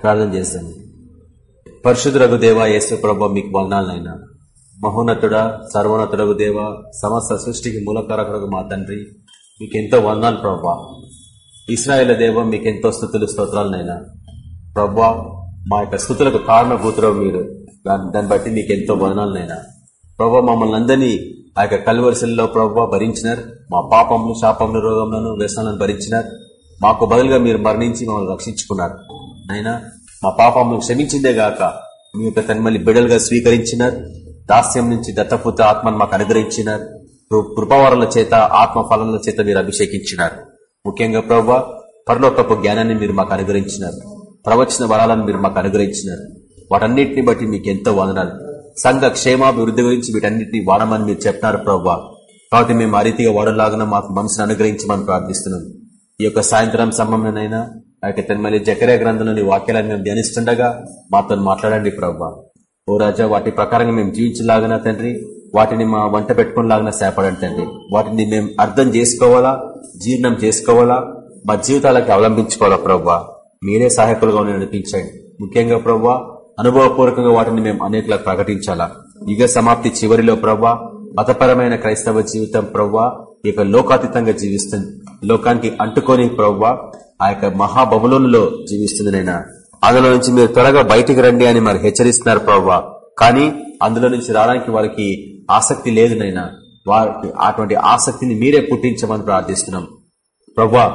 ప్రార్థన చేశాను పరిశుద్ధులకు దేవ యేసు ప్రభ మీకు వందనాలనైనా మహోన్నతుడ సర్వోన్నతుడకు దేవ సమస్త సృష్టికి మూలకారకుడు మా తండ్రి మీకెంతో వందాలు ప్రభా. ఇస్రాయేల్ దేవ మీకెంతో స్థుతులు స్తోత్రాలనైనా ప్రభా మా యొక్క స్థుతులకు కారణభూతులు మీరు. దాన్ని దాన్ని బట్టి మీకెంతో వందనాలనైనా ప్రభా మమ్మల్ని అందరినీ ఆ యొక్క కలువరిశల్లో ప్రభా భరించినారు. మా పాపములు శాపములు రోగములను వ్యసనాలను భరించినారు. మాకు బదులుగా మీరు మరణించి మమ్మల్ని రక్షించుకున్నారు. ఆయన మా పాపములు క్షమించిందే గాక. మీ యొక్క తన్మల్ని బిడలుగా స్వీకరించినారు. దాస్యం నుంచి దత్తపుత్ర ఆత్మను మాకు అనుగ్రహించినారు. కృ- కృపావరాల చేత ఆత్మ ఫలాల చేత మీరు అభిషేకించినారు. ముఖ్యంగా ప్రభా పరలోకపు జ్ఞానాన్ని మీరు మాకు అనుగ్రహించినారు. ప్రవచన వరాలను మీరు మాకు అనుగ్రహించినారు. వాటన్నిటిని బట్టి మీకు ఎంతో వందనాలు. సంఘ క్షేమాభివృద్ధి గురించి వీటన్నిటిని వాడమని మీరు చెప్పినారు ప్రభా కాబట్టి మేము ఆ రీతిగా వాడలాగా మాకు మనసును అనుగ్రహించమని ప్రార్థిస్తున్నాం. ఈ యొక్క సాయంత్రం సమయంలోనైనా అయితే యొక్క తెన్మల్లి జకరే గ్రంథంలోని వాక్యాలను మేము ధ్యానిస్తుండగా మాతో మాట్లాడండి ప్రభా. ఓ రాజా వాటి ప్రకారంగా మేము జీవించలాగిన తండ్రి వాటిని మా వంట పెట్టుకునేలాగా సేపడండి తండ్రి. వాటిని మేము అర్థం చేసుకోవాలా జీర్ణం చేసుకోవాలా మా జీవితాలకి అవలంబించుకోవాలా ప్రవ్వా మీరే సహాయకులుగా ఉండి నడిపించండి. ముఖ్యంగా ప్రవ్వా అనుభవపూర్వకంగా వాటిని మేము అనేకలకు ప్రకటించాలా. యుగ సమాప్తి చివరిలో ప్రవ్వా మతపరమైన క్రైస్తవ జీవితం ప్రవ్వా ఈ లోకాతీతంగా జీవిస్తుంది. లోకానికి అంటుకొని ప్రవ్వా ఆ యొక్క మహాబబులోనులో జీవిస్తుంది నైనా అందులో నుంచి మీరు త్వరగా బయటికి రండి అని మరి హెచ్చరిస్తున్నారు ప్రవ్వా. కానీ అందులో నుంచి రావడానికి వారికి ఆసక్తి లేదు నైనా వారికి అటువంటి ఆసక్తిని మీరే పుట్టించమని ప్రార్థిస్తున్నాం. ప్రవ్వా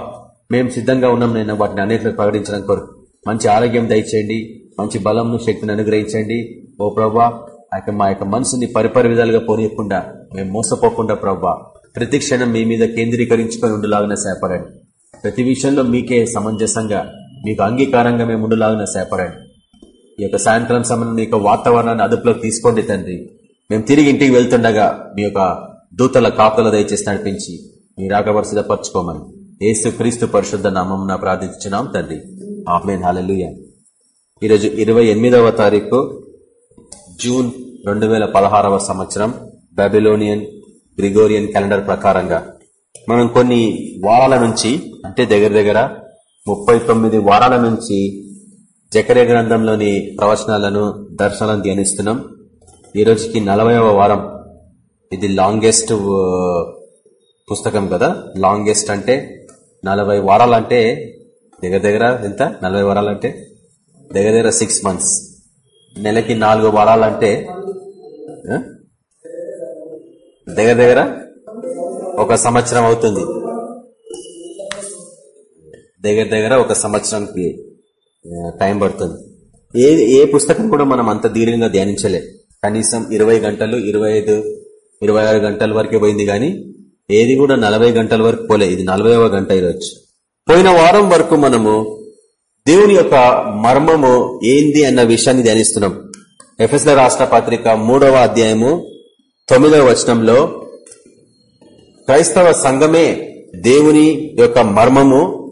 మేము సిద్ధంగా ఉన్నాం నైనా వాటిని అన్నింటిలో ప్రకటించడం కొరకు. మంచి ఆరోగ్యం దయచేయండి. మంచి బలంను శక్తిని అనుగ్రహించండి. ఓ ప్రవ్వా ఆ మా యొక్క మనసుని పరిపరి విధాలుగా పోనీయకుండా మేము మోసపోకుండా ప్రవ్వా. ప్రతి క్షణం మీ మీద కేంద్రీకరించుకొని ఉండేలాగానే సేపడండి. ప్రతి విషయంలో మీకే సమంజసంగా మీకు అంగీకారంగా మేము ఉండలాగానే సేపడండి. ఈ యొక్క సాయంత్రం సమయం మీ యొక్క వాతావరణాన్ని అదుపులోకి తీసుకోండి తండ్రి. మేము తిరిగి ఇంటికి వెళ్తుండగా మీ యొక్క దూతల కాపుల దయచేసి నడిపించి మీ రాకవరు సిద్ధపరచుకోమని ఏసు క్రీస్తు పరిశుద్ధ నామం ప్రార్థించున్నాం తండ్రి. ఆమెన్. హాలూయ ఈరోజు ఇరవై ఎనిమిదవ తారీఖు జూన్ రెండు వేల పదహారవ సంవత్సరం బాబిలోనియన్ గ్రిగోరియన్ క్యాలెండర్ ప్రకారంగా మనం కొన్ని వారాల నుంచి అంటే దగ్గర దగ్గర ముప్పై తొమ్మిది వారాల నుంచి జకరే గ్రంథంలోని ప్రవచనాలను దర్శనాలను ధ్యానిస్తున్నాం. ఈ రోజుకి నలభైవ వారం. ఇది లాంగెస్ట్ పుస్తకం కదా? లాంగెస్ట్ అంటే నలభై వారాలంటే దగ్గర దగ్గర ఎంత? నలభై వారాలంటే దగ్గర దగ్గర సిక్స్ మంత్స్ నెలకి నాలుగు వారాలంటే దగ్గర దగ్గర ఒక సంవత్సరం అవుతుంది. దగ్గర దగ్గర ఒక సంవత్సరానికి టైం పడుతుంది. ఏ ఏ పుస్తకం కూడా మనం అంత దీర్ఘంగా ధ్యానించలే. కనీసం ఇరవై గంటలు ఇరవై ఐదు ఇరవై ఆరు గంటల వరకే పోయింది కానీ ఏది కూడా నలభై గంటల వరకు పోలే. ఇది నలభైవ గంట ఈరోజు. పోయిన వారం వరకు మనము దేవుని యొక్క మర్మము ఏంది అన్న విషయాన్ని ధ్యానిస్తున్నాం. ఎఫ్ఎస్ల రాష్ట్ర పత్రిక మూడవ అధ్యాయము తొమ్మిదవ వచనంలో క్రైస్తవ సంఘమే దేవుని యొక్క మర్మము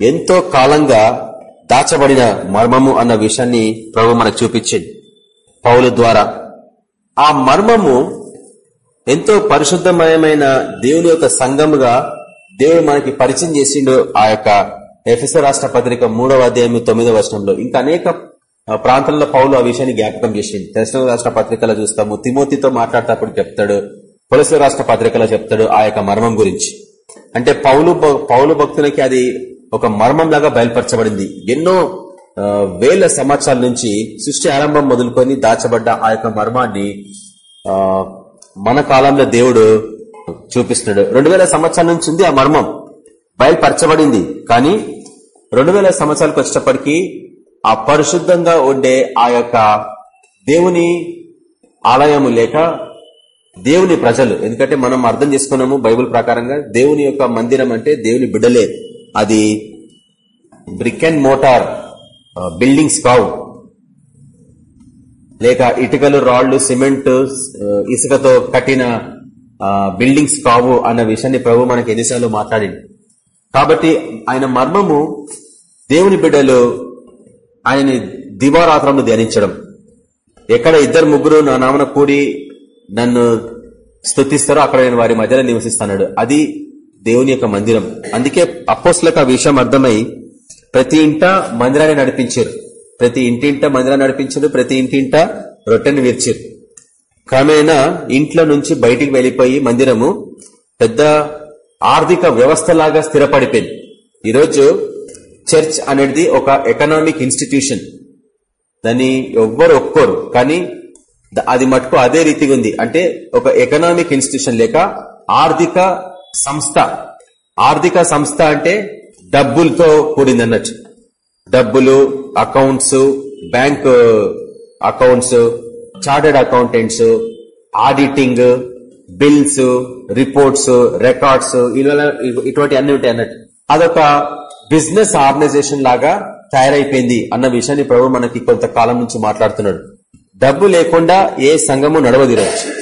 ఎంతో కాలంగా దాచబడిన మర్మము అన్న విషయాన్ని ప్రభు మనకు చూపించింది. పౌలు ద్వారా. ఆ మర్మము ఎంతో పరిశుద్ధమయమైన దేవుని యొక్క సంఘముగా దేవుడు మనకి పరిచయం చేసిండు ఆ యొక్క ఎఫ్ఎస్ రాష్ట్ర పత్రిక మూడవ అధ్యాయం తొమ్మిదవ వర్షంలో ఇంకా అనేక ప్రాంతాల్లో పౌలు ఆ విషయాన్ని జ్ఞాపకం చేసింది దర్శన రాష్ట్ర పత్రికలో చూస్తాము. తిమోతితో మాట్లాడేటప్పుడు చెప్తాడు పులస రాష్ట్ర పత్రికలో చెప్తాడు ఆ యొక్క మర్మం గురించి. అంటే పౌలు పౌలు భక్తులకి అది ఒక మర్మం లాగా బయలుపరచబడింది. ఎన్నో వేల సంవత్సరాల నుంచి సృష్టి ఆరంభం మొదలుకొని దాచబడ్డ ఆ యొక్క మర్మాన్ని మన కాలంలో దేవుడు చూపిస్తున్నాడు. రెండు వేల సంవత్సరాల నుంచి ఉంది ఆ మర్మం. బయలుపరచబడింది. కానీ రెండు వేల సంవత్సరాలకు వచ్చేటప్పటికీ ఆ పరిశుద్ధంగా ఉండే ఆ యొక్క దేవుని ఆలయము లేక దేవుని ప్రజలు. ఎందుకంటే మనం అర్థం చేసుకున్నాము బైబిల్ ప్రకారంగా దేవుని యొక్క మందిరం అంటే దేవుని బిడ్డలే. అది బ్రిక్ అండ్ మోటార్ బిల్డింగ్స్ కావు. లేక ఇటుకలు రాళ్ళు సిమెంట్ ఇసుకతో కట్టిన బిల్డింగ్స్ కావు అన్న విషయాన్ని ప్రభు మనకి ఎన్నిసార్లు మాట్లాడింది కాబట్టి ఆయన మర్మము దేవుని బిడ్డలు ఆయనని దివారాత్రంలో ధ్యానించడం. ఎక్కడ ఇద్దరు ముగ్గురు నా నామన కూడి నన్ను స్తుతిస్తారో అక్కడ నేను వారి మధ్యలో నివసిస్తాడు అది దేవుని యొక్క మందిరం. అందుకే అపోస్లకు ఆ విషయం అర్థమై ప్రతి ఇంట మందిరాన్ని నడిపించారు. ప్రతి ఇంటింట మందిరాన్ని నడిపించారు ప్రతి ఇంటింట రొట్టెను విరిచారు. క్రమేణా ఇంట్లో నుంచి బయటికి వెళ్ళిపోయి మందిరము పెద్ద ఆర్థిక వ్యవస్థలాగా స్థిరపడిపోయింది. ఈరోజు చర్చ్ అనేది ఒక ఎకనామిక్ ఇన్స్టిట్యూషన్. దాన్ని ఎవ్వరు ఒప్పుకోరు. కానీ అది మటుకు అదే రీతిగా ఉంది. అంటే ఒక ఎకనామిక్ ఇన్స్టిట్యూషన్ లేక ఆర్థిక సంస్థ. ఆర్థిక సంస్థ అంటే డబ్బులతో కూడింది అన్నట్టు. డబ్బులు accounts bank accounts chartered accountants auditing bills reports records ఇటువంటి అన్ని ఉంటాయి అన్నట్టు. అదొక బిజినెస్ ఆర్గనైజేషన్ లాగా తయారైపోయింది అన్న విషయాన్ని ప్రభు మనకి కొంతకాలం నుంచి మాట్లాడుతున్నాడు. డబ్బు లేకుండా ఏ సంఘము నడవదిరవచ్చు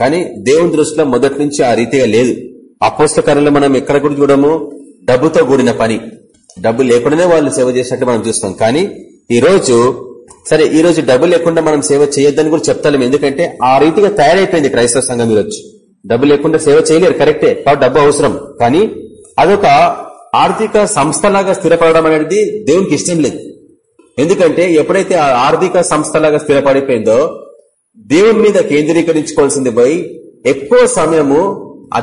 కానీ దేవుని దృష్టిలో మొదటి నుంచి ఆ రీతిగా లేదు. అపోస్తకరంలో మనం ఎక్కడ కూడా చూడము? డబ్బుతో కూడిన పని. డబ్బు లేకుండానే వాళ్ళు సేవ చేసినట్టు మనం చూస్తాం. కానీ ఈ రోజు సరే ఈ రోజు డబ్బు లేకుండా మనం సేవ చేయొద్దని కూడా చెప్తాం ఎందుకంటే ఆ రీతిగా తయారైపోయింది క్రైస్తవ సంఘం ఈరోజు డబ్బు లేకుండా సేవ చేయలేరు. కరెక్టే. కాబట్టి డబ్బు అవసరం. కానీ అదొక ఆర్థిక సంస్థలాగా స్థిరపడడం అనేది దేవునికి ఇష్టం లేదు. ఎందుకంటే ఎప్పుడైతే ఆ ఆర్థిక సంస్థలాగా స్థిరపడిపోయిందో దేవుని మీద కేంద్రీకరించుకోవాల్సింది పోయి ఎక్కువ సమయము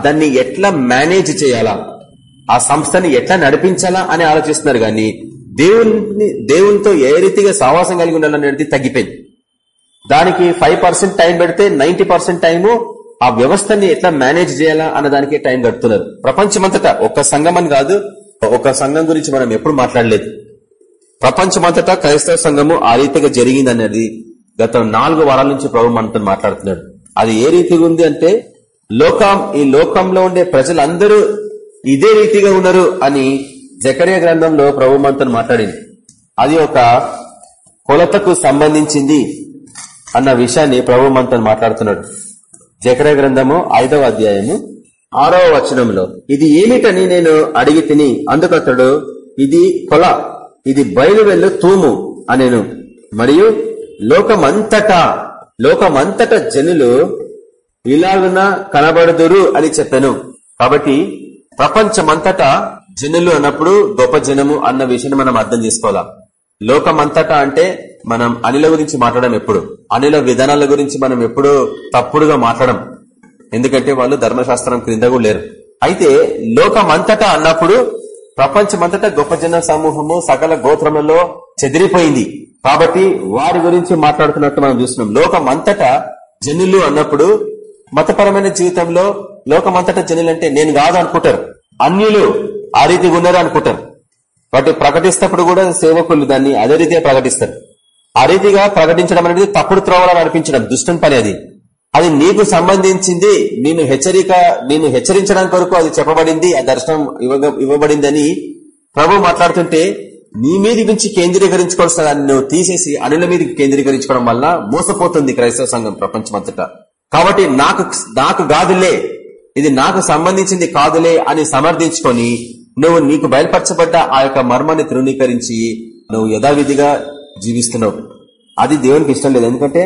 దాన్ని ఎట్లా మేనేజ్ చేయాలా? ఆ సంస్థని ఎట్లా నడిపించాలా అని ఆలోచిస్తున్నారు గాని దేవుని దేవునితో ఏ రీతిగా సావాసం కలిగి ఉండాలనేది తగ్గిపోయింది. దానికి ఫైవ్ పర్సెంట్ టైం పెడితే నైన్టీ పర్సెంట్ టైము ఆ వ్యవస్థని ఎట్లా మేనేజ్ చేయాలా అన్న దానికి టైం గడుపుతున్నారు ప్రపంచమంతటా ఒక్క సంఘం అని కాదు ఒక సంఘం గురించి మనం ఎప్పుడు మాట్లాడలేదు. ప్రపంచమంతటా క్రైస్తవ సంఘము ఆ రీతిగా జరిగింది అనేది గత నాలుగు వారాల నుంచి ప్రభు మనతో మాట్లాడుతున్నాడు. అది ఏ రీతిగా ఉంది అంటే లోకం ఈ లోకంలో ఉండే ప్రజలందరూ ఇదే రీతిగా ఉన్నారు అని జకరే గ్రంథంలో ప్రభు మనతో మాట్లాడింది. అది ఒక కొలతకు సంబంధించింది అన్న విషయాన్ని ప్రభు మనతో మాట్లాడుతున్నాడు. జకర్య గ్రంథము ఐదవ అధ్యాయము ఆరవ వచనంలో ఇది ఏమిటని నేను అడిగి తిని అందుకతడు ఇది కొల ఇది బయలువెళ్ళు తూము అనేను. మరియు లోకమంతటా లోకమంతట జనులు ఇలాగున కనబడుదురు అని చెప్పాను. కాబట్టి ప్రపంచమంతటా జనులు అన్నప్పుడు గొప్ప జనము అన్న విషయాన్ని మనం అర్థం చేసుకోవాలా? లోకమంతటా అంటే మనం అనిల గురించి మాట్లాడడం ఎప్పుడు? అనిల విధానాల గురించి మనం ఎప్పుడు తప్పుడుగా మాట్లాడడం ఎందుకంటే వాళ్ళు ధర్మశాస్త్రం క్రింద లేరు. అయితే లోకమంతటా అన్నప్పుడు ప్రపంచమంతటా గొప్ప జన సమూహము సకల గోత్రములలో చెదిరిపోయింది. కాబట్టి వారి గురించి మాట్లాడుతున్నట్టు మనం చూస్తున్నాం. లోకమంతటా జనులు అన్నప్పుడు మతపరమైన జీవితంలో లోకమంతటా జనులు అంటే నేను కాదు అనుకుంటారు. అన్యులు ఆ రీతిగా ఉన్నారు అనుకుంటారు. వాటి ప్రకటిస్తప్పుడు కూడా సేవకులు దాన్ని అదే రీతిగా ప్రకటిస్తారు. ఆ రీతిగా ప్రకటించడం అనేది తప్పుడు త్రోవలా నడిపించడం దుష్టం పని అది. అది నీకు సంబంధించింది నేను హెచ్చరిక నేను హెచ్చరించడానికి కొరకు అది చెప్పబడింది ఆ దర్శనం ఇవ్వబడిందని ప్రభు మాట్లాడుతుంటే నీ మీద నుంచి కేంద్రీకరించుకోవాల్సిన దాన్ని నువ్వు తీసేసి అనుల మీద కేంద్రీకరించుకోవడం వల్ల మోసపోతుంది క్రైస్తవ సంఘం ప్రపంచమంతటా. కాబట్టి నాకు నాకు కాదులే ఇది నాకు సంబంధించింది కాదులే అని సమర్థించుకొని నువ్వు నీకు బయలుపరచబడ్డ ఆ యొక్క మర్మాన్ని తృణీకరించి నువ్వు యథావిధిగా జీవిస్తున్నావు. అది దేవునికి ఇష్టం లేదు. ఎందుకంటే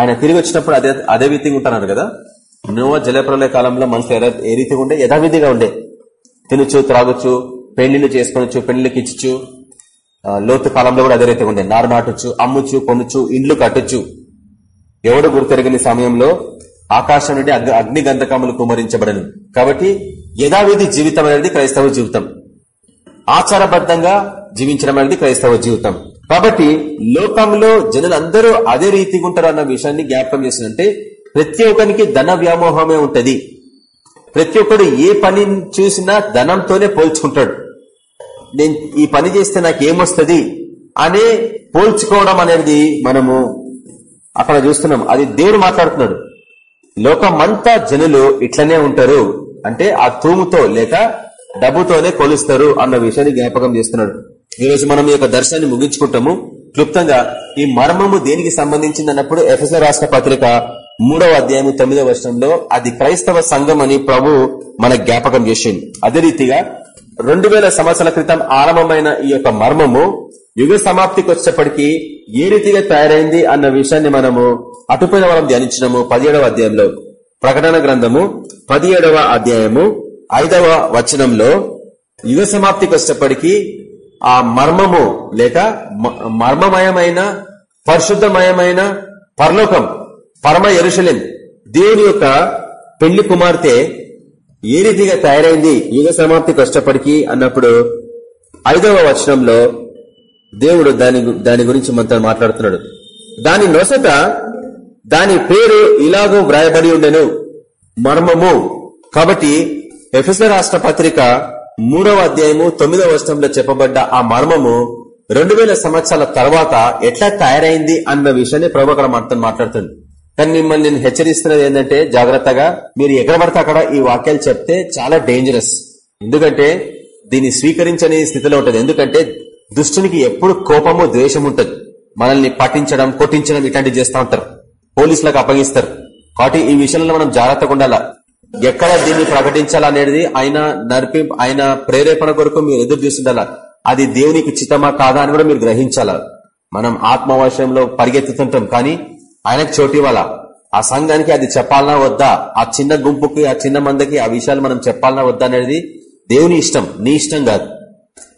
ఆయన తిరిగి వచ్చినప్పుడు అదే అదే రీతిగా ఉంటున్నారు కదా? నువ్వు జలప్రలయ కాలంలో మనుషులు ఏ రీతిగా ఉండే? యథావిధిగా ఉండే. తినచ్చు త్రాగొచ్చు పెళ్ళిళ్ళు చేసుకొనొచ్చు పెళ్ళికి ఇచ్చు లోతు కాలంలో కూడా అదే రీతిగా ఉండే. నారు నాటొచ్చు అమ్ముచ్చు కొనుచ్చు ఇండ్లు కట్టొచ్చు. ఎవడు గుర్తెరగని సమయంలో ఆకాశం నుండి అగ్ని గంధకములు కుమరించబడను. కాబట్టి యథావిధి జీవితం అనేది క్రైస్తవ జీవితం. ఆచారబద్ధంగా జీవించడం అనేది క్రైస్తవ జీవితం. కాబట్టి లోకంలో జనులందరూ అదే రీతిగా ఉంటారు అన్న విషయాన్ని జ్ఞాపకం చేసినంటే ప్రతి ఒక్కరికి ధన వ్యామోహమే ఉంటది. ప్రతి ఒక్కడు ఏ పని చూసినా ధనంతోనే పోల్చుకుంటాడు. నేను ఈ పని చేస్తే నాకు ఏమొస్తుంది అనే పోల్చుకోవడం అనేది మనము అక్కడ చూస్తున్నాం. అది దేవుడు మాట్లాడుతున్నాడు. లోకమంతా జనులు ఇట్లనే ఉంటారు. అంటే ఆ తూముతో లేక డబ్బుతోనే కొలుస్తారు అన్న విషయాన్ని జ్ఞాపకం చేస్తున్నాడు. ఈరోజు మనం ఈ యొక్క దర్శనాన్ని ముగించుకుంటాము. క్లుప్తంగా ఈ మర్మము దేనికి సంబంధించింది అన్నప్పుడు ఎఫ్ఎస్ రాష్ట్ర పత్రిక మూడవ అధ్యాయం తొమ్మిదవ వర్షంలో అది క్రైస్తవ సంఘం అని ప్రభు మన జ్ఞాపకం చేసింది అదే రీతిగా రెండు సంవత్సరాల క్రితం ఆరంభమైన ఈ యొక్క మర్మము యుగ సమాప్తికి వచ్చేప్పటికీ ఏ రీతిగా తయారైంది అన్న విషయాన్ని మనము అటుపైన మనం ధ్యానించినము పదిహేడవ అధ్యాయంలో. ప్రకటన గ్రంథము పదిహేడవ అధ్యాయము ఐదవ వచనంలో యుగ సమాప్తికి వచ్చేప్పటికీ ఆ మర్మము లేక మ- మర్మమయమైన పరిశుద్ధమయమైన పరలోకం పరమ ఎరుశలేం దేవుని యొక్క పెళ్ళి కుమార్తె ఏ రీతిగా తయారైంది యుగ సమాప్తి కష్టపడికి అన్నప్పుడు ఐదవ వచనంలో దేవుడు దాని గు- దాని గురించి మనతో మాట్లాడుతున్నాడు. దాని నొసట దాని పేరు ఇలాగూ వ్రాయబడి ఉండెను. మర్మము. కాబట్టి ఎఫ్ఎస్ రాష్ట్ర పత్రిక మూడవ అధ్యాయము తొమ్మిదవ వచనంలో చెప్పబడ్డ ఆ మర్మము రెండు వేల సంవత్సరాల తర్వాత ఎట్లా తయారైంది అన్న విషయాన్ని ప్రభు అక్కడ మనతో మాట్లాడుతుంది. కానీ మిమ్మల్ని నేను హెచ్చరిస్తున్నది ఏంటంటే జాగ్రత్తగా మీరు ఎక్కడ పడితే అక్కడ ఈ వాక్యాలు చెప్తే చాలా డేంజరస్ ఎందుకంటే దీన్ని స్వీకరించని స్థితిలో ఉంటుంది. ఎందుకంటే దుష్టునికి ఎప్పుడు కోపము ద్వేషం ఉంటుంది. మనల్ని పట్టించడం కొట్టించడం ఇట్లాంటివి చేస్తా ఉంటారు. పోలీసులకు అప్పగిస్తారు. కాబట్టి ఈ విషయంలో మనం జాగ్రత్తగా ఉండాలా? ఎక్కడ దీన్ని ప్రకటించాలనేది ఆయన నడిపి ఆయన ప్రేరేపణ కొరకు మీరు ఎదురు చూస్తుండాల? అది దేవునికి చిత్తమా కాదా అని కూడా మీరు గ్రహించాలా? మనం ఆత్మవశంలో పరిగెత్తుతుంటాం కానీ ఆయనకు చోటు ఆ సంఘానికి అది చెప్పాలనా వద్దా? ఆ చిన్న గుంపుకి ఆ చిన్న మందకి ఆ విషయాలు మనం చెప్పాలనా వద్దా అనేది దేవుని ఇష్టం. నీ ఇష్టం కాదు.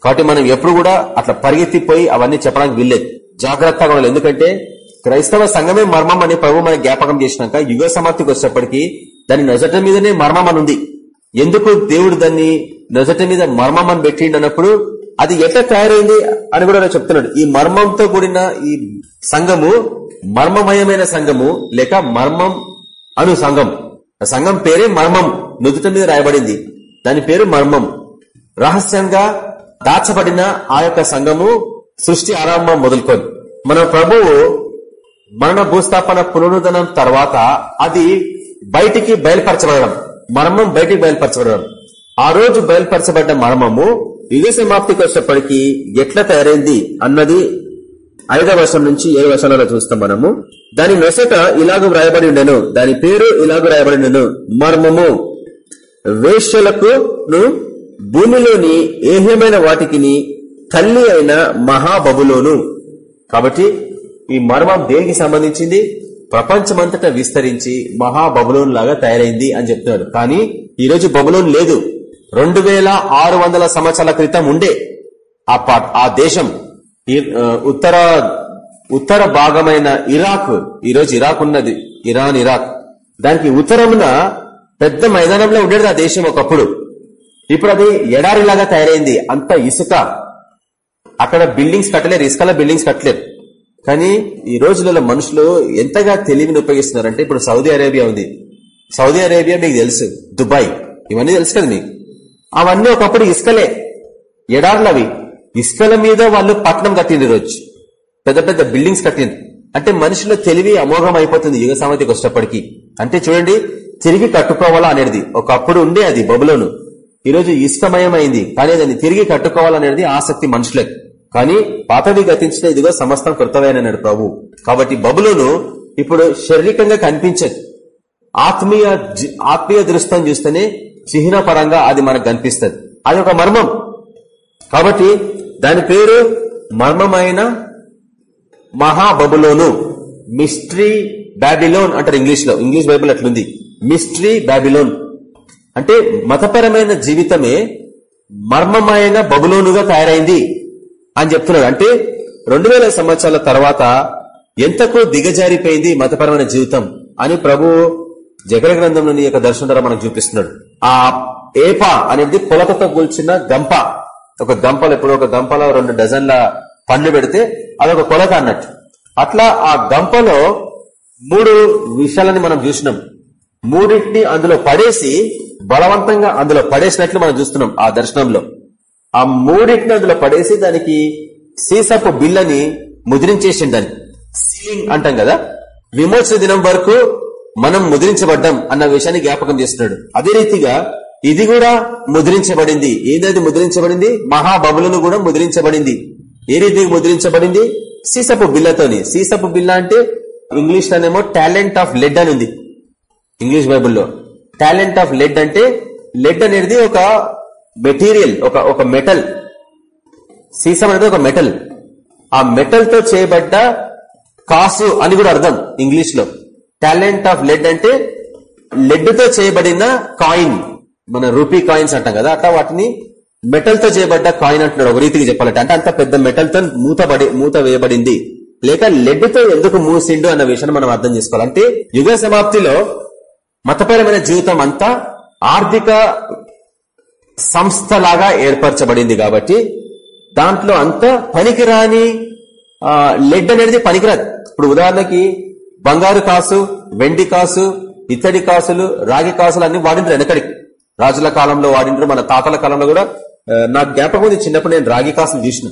కాబట్టి మనం ఎప్పుడు కూడా అట్లా పరిగెత్తిపోయి అవన్నీ చెప్పడానికి వీల్లేదు. జాగ్రత్తగా ఉండాలి. ఎందుకంటే క్రైస్తవ సంఘమే మర్మం అని ప్రభు మన జ్ఞాపకం చేసినాక యుగ సమాప్తికి వచ్చేప్పటికీ దాని నొసట మీదనే మర్మం అని ఉంది. ఎందుకు దేవుడు దాన్ని నొసట మీద మర్మం అని పెట్టిండు అన్నప్పుడు అది ఎట్లా తయారైంది అని కూడా చెప్తున్నాడు. ఈ మర్మంతో కూడిన ఈ సంఘము మర్మమయమైన సంఘము లేక మర్మం అను సంఘం. సంఘం పేరే మర్మం. నుదుట మీద రాయబడింది. దాని పేరు మర్మం. రహస్యంగా దాచబడిన ఆ యొక్క సంఘము సృష్టి ఆరంభం మొదలుకొని. మన ప్రభువు మరణ భూస్థాపన పునరుద్ధనం తర్వాత అది బయటికి బయలుపరచబడడం మర్మం బయటికి బయలుపరచబడడం. ఆ రోజు బయలుపరచబడ్డ మర్మము యుగ సమాప్తికి వచ్చేప్పటికీ ఎట్లా తయారైంది అన్నది ఐదవ వర్షం నుంచి ఏడు వర్షాలలో చూస్తాం మనము. దాని నొసట ఇలాగ వ్రాయబడి ఉండెను. దాని పేరు ఇలాగ వ్రాయబడి ఉండెను. మర్మము. వేష్యలకు భూమిలోని ఏహ్యమైన వాటికి తల్లి అయిన మహాబబులోను. కాబట్టి ఈ మర్మం దేనికి సంబంధించింది? ప్రపంచమంతటా విస్తరించి మహాబబులోన్ లాగా తయారైంది అని చెప్తున్నాడు. కానీ ఈ రోజు బబులోన్ లేదు. రెండు వేల ఆరు వందల సంవత్సరాల క్రితం ఉండే ఆ ఆ దేశం. ఈ- ఉత్తర ఉత్తర భాగమైన ఇరాక్ ఈరోజు ఇరాక్ ఉన్నది. Iran Iraq. దానికి ఉత్తరమున పెద్ద మైదానంలో ఉండేది ఆ దేశం ఒకప్పుడు. ఇప్పుడు అది ఎడారిలాగా తయారైంది. అంత ఇసుక. అక్కడ బిల్డింగ్స్ కట్టలేరు ఇసుకల బిల్డింగ్స్ కట్టలేరు. కానీ ఈ రోజులలో మనుషులు ఎంతగా తెలివిని ఉపయోగిస్తున్నారంటే ఇప్పుడు సౌదీ అరేబియా ఉంది. సౌదీ అరేబియా మీకు తెలుసు. దుబాయ్. ఇవన్నీ తెలుసు కదా మీకు. అవన్నీ ఒకప్పుడు ఇసుకలే. ఎడార్లు అవి. ఇసుకల మీద వాళ్ళు పట్టణం కట్టింది రోజు పెద్ద పెద్ద బిల్డింగ్స్ కట్టింది అంటే మనుషుల తెలివి అమోఘం అయిపోతుంది యుగ సమాధికి వచ్చేటప్పటికి. అంటే చూడండి తిరిగి కట్టుకోవాలా అనేది. ఒకప్పుడు ఉండే అది బబులోను. ఈరోజు ఇష్టమయమైంది అయింది కానీ దాన్ని తిరిగి కట్టుకోవాలనేది ఆసక్తి మనుషులకు. కానీ పాతవి గతించిన ఇదిగో సమస్తం కృతమైనన్నాడు ప్రభు. కాబట్టి బబులోను ఇప్పుడు శారీరకంగా కనిపించదు. ఆత్మీయ ఆత్మీయ దృష్టం చూస్తేనే చిహ్న పరంగా అది మనకు కనిపిస్తుంది. అది ఒక మర్మం. కాబట్టి దాని పేరు మర్మమైన మహాబబులోను. మిస్ట్రీ బాబిలోన్ అంటారు ఇంగ్లీష్లో ఇంగ్లీష్ బైబుల్ అట్లుంది. Mystery Babylon. అంటే మతపరమైన జీవితమే మర్మమైన బబులోనుగా తయారైంది. అని చెప్తున్నాడు. అంటే రెండు వేల సంవత్సరాల తర్వాత ఎంతకు దిగజారిపోయింది మతపరమైన జీవితం అని ప్రభు జగర గ్రంథంలోని యొక్క దర్శనం ద్వారా మనకు చూపిస్తున్నాడు. ఆ ఏప అనేది కొలతతో కూల్చిన గంప. ఒక గంపలు ఇప్పుడు ఒక గంపలో రెండు డజన్ల పండ్లు పెడితే అదొక కొలత అన్నట్టు. అట్లా ఆ గంపలో మూడు విషయాలని మనం చూసినాం. మూడింటిని అందులో పడేసి బలవంతంగా అందులో పడేసినట్లు మనం చూస్తున్నాం ఆ దర్శనంలో. ఆ మూడింటిని అందులో పడేసి దానికి సీసపు బిల్లని ముద్రించేసిండు దాన్ని సీలింగ్ అంటాం కదా? విమోచన దినం వరకు మనం ముద్రించబడ్డాం అన్న విషయాన్ని జ్ఞాపకం చేస్తున్నాడు. అదే రీతిగా ఇది కూడా ముద్రించబడింది. ఏదైతే ముద్రించబడింది? మహాబబులను కూడా ముద్రించబడింది. ఏ రీతికి ముద్రించబడింది? సీసపు బిల్లతోని. సీసపు బిల్ల అంటే ఇంగ్లీష్ లోనేమో టాలెంట్ ఆఫ్ లెడ్ అని ఉంది. ఇంగ్లీష్ బైబుల్లో. టాలెంట్ ఆఫ్ లెడ్ అంటే లెడ్ అనేది ఒక మెటీరియల్ ఒక ఒక మెటల్. సీసం అనేది ఒక మెటల్. ఆ మెటల్తో చేయబడ్డ కాసు అని కూడా అర్థం ఇంగ్లీష్లో టాలెంట్ ఆఫ్ లెడ్ అంటే లెడ్తో చేయబడిన కాయిన్. మన రూపీ కాయిన్స్ అంటాం కదా అట్లా వాటిని మెటల్తో చేయబడ్డ కాయిన్ అంటున్నాడు ఒక రీతికి చెప్పాలంటే. అంటే అంత పెద్ద మెటల్తో మూతబడి మూత వేయబడింది. లేక లెడ్తో ఎందుకు మూసిండు అన్న విషయాన్ని మనం అర్థం చేసుకోవాలి. అంటే యుగ సమాప్తిలో మతపరమైన జీవితం అంతా ఆర్థిక సంస్థలాగా ఏర్పరచబడింది కాబట్టి దాంట్లో అంత పనికిరాని లెడ్ అనేది పనికిరాదు. ఇప్పుడు ఉదాహరణకి బంగారు కాసు వెండి కాసు ఇత్తడి కాసులు రాగి కాసులు అన్ని వాడిండ్రు వెనకడికి. రాజుల కాలంలో వాడిండ్రు మన తాతల కాలంలో కూడా నా జ్ఞాపకం ఉంది చిన్నప్పుడు నేను రాగి కాసులు చూసిన.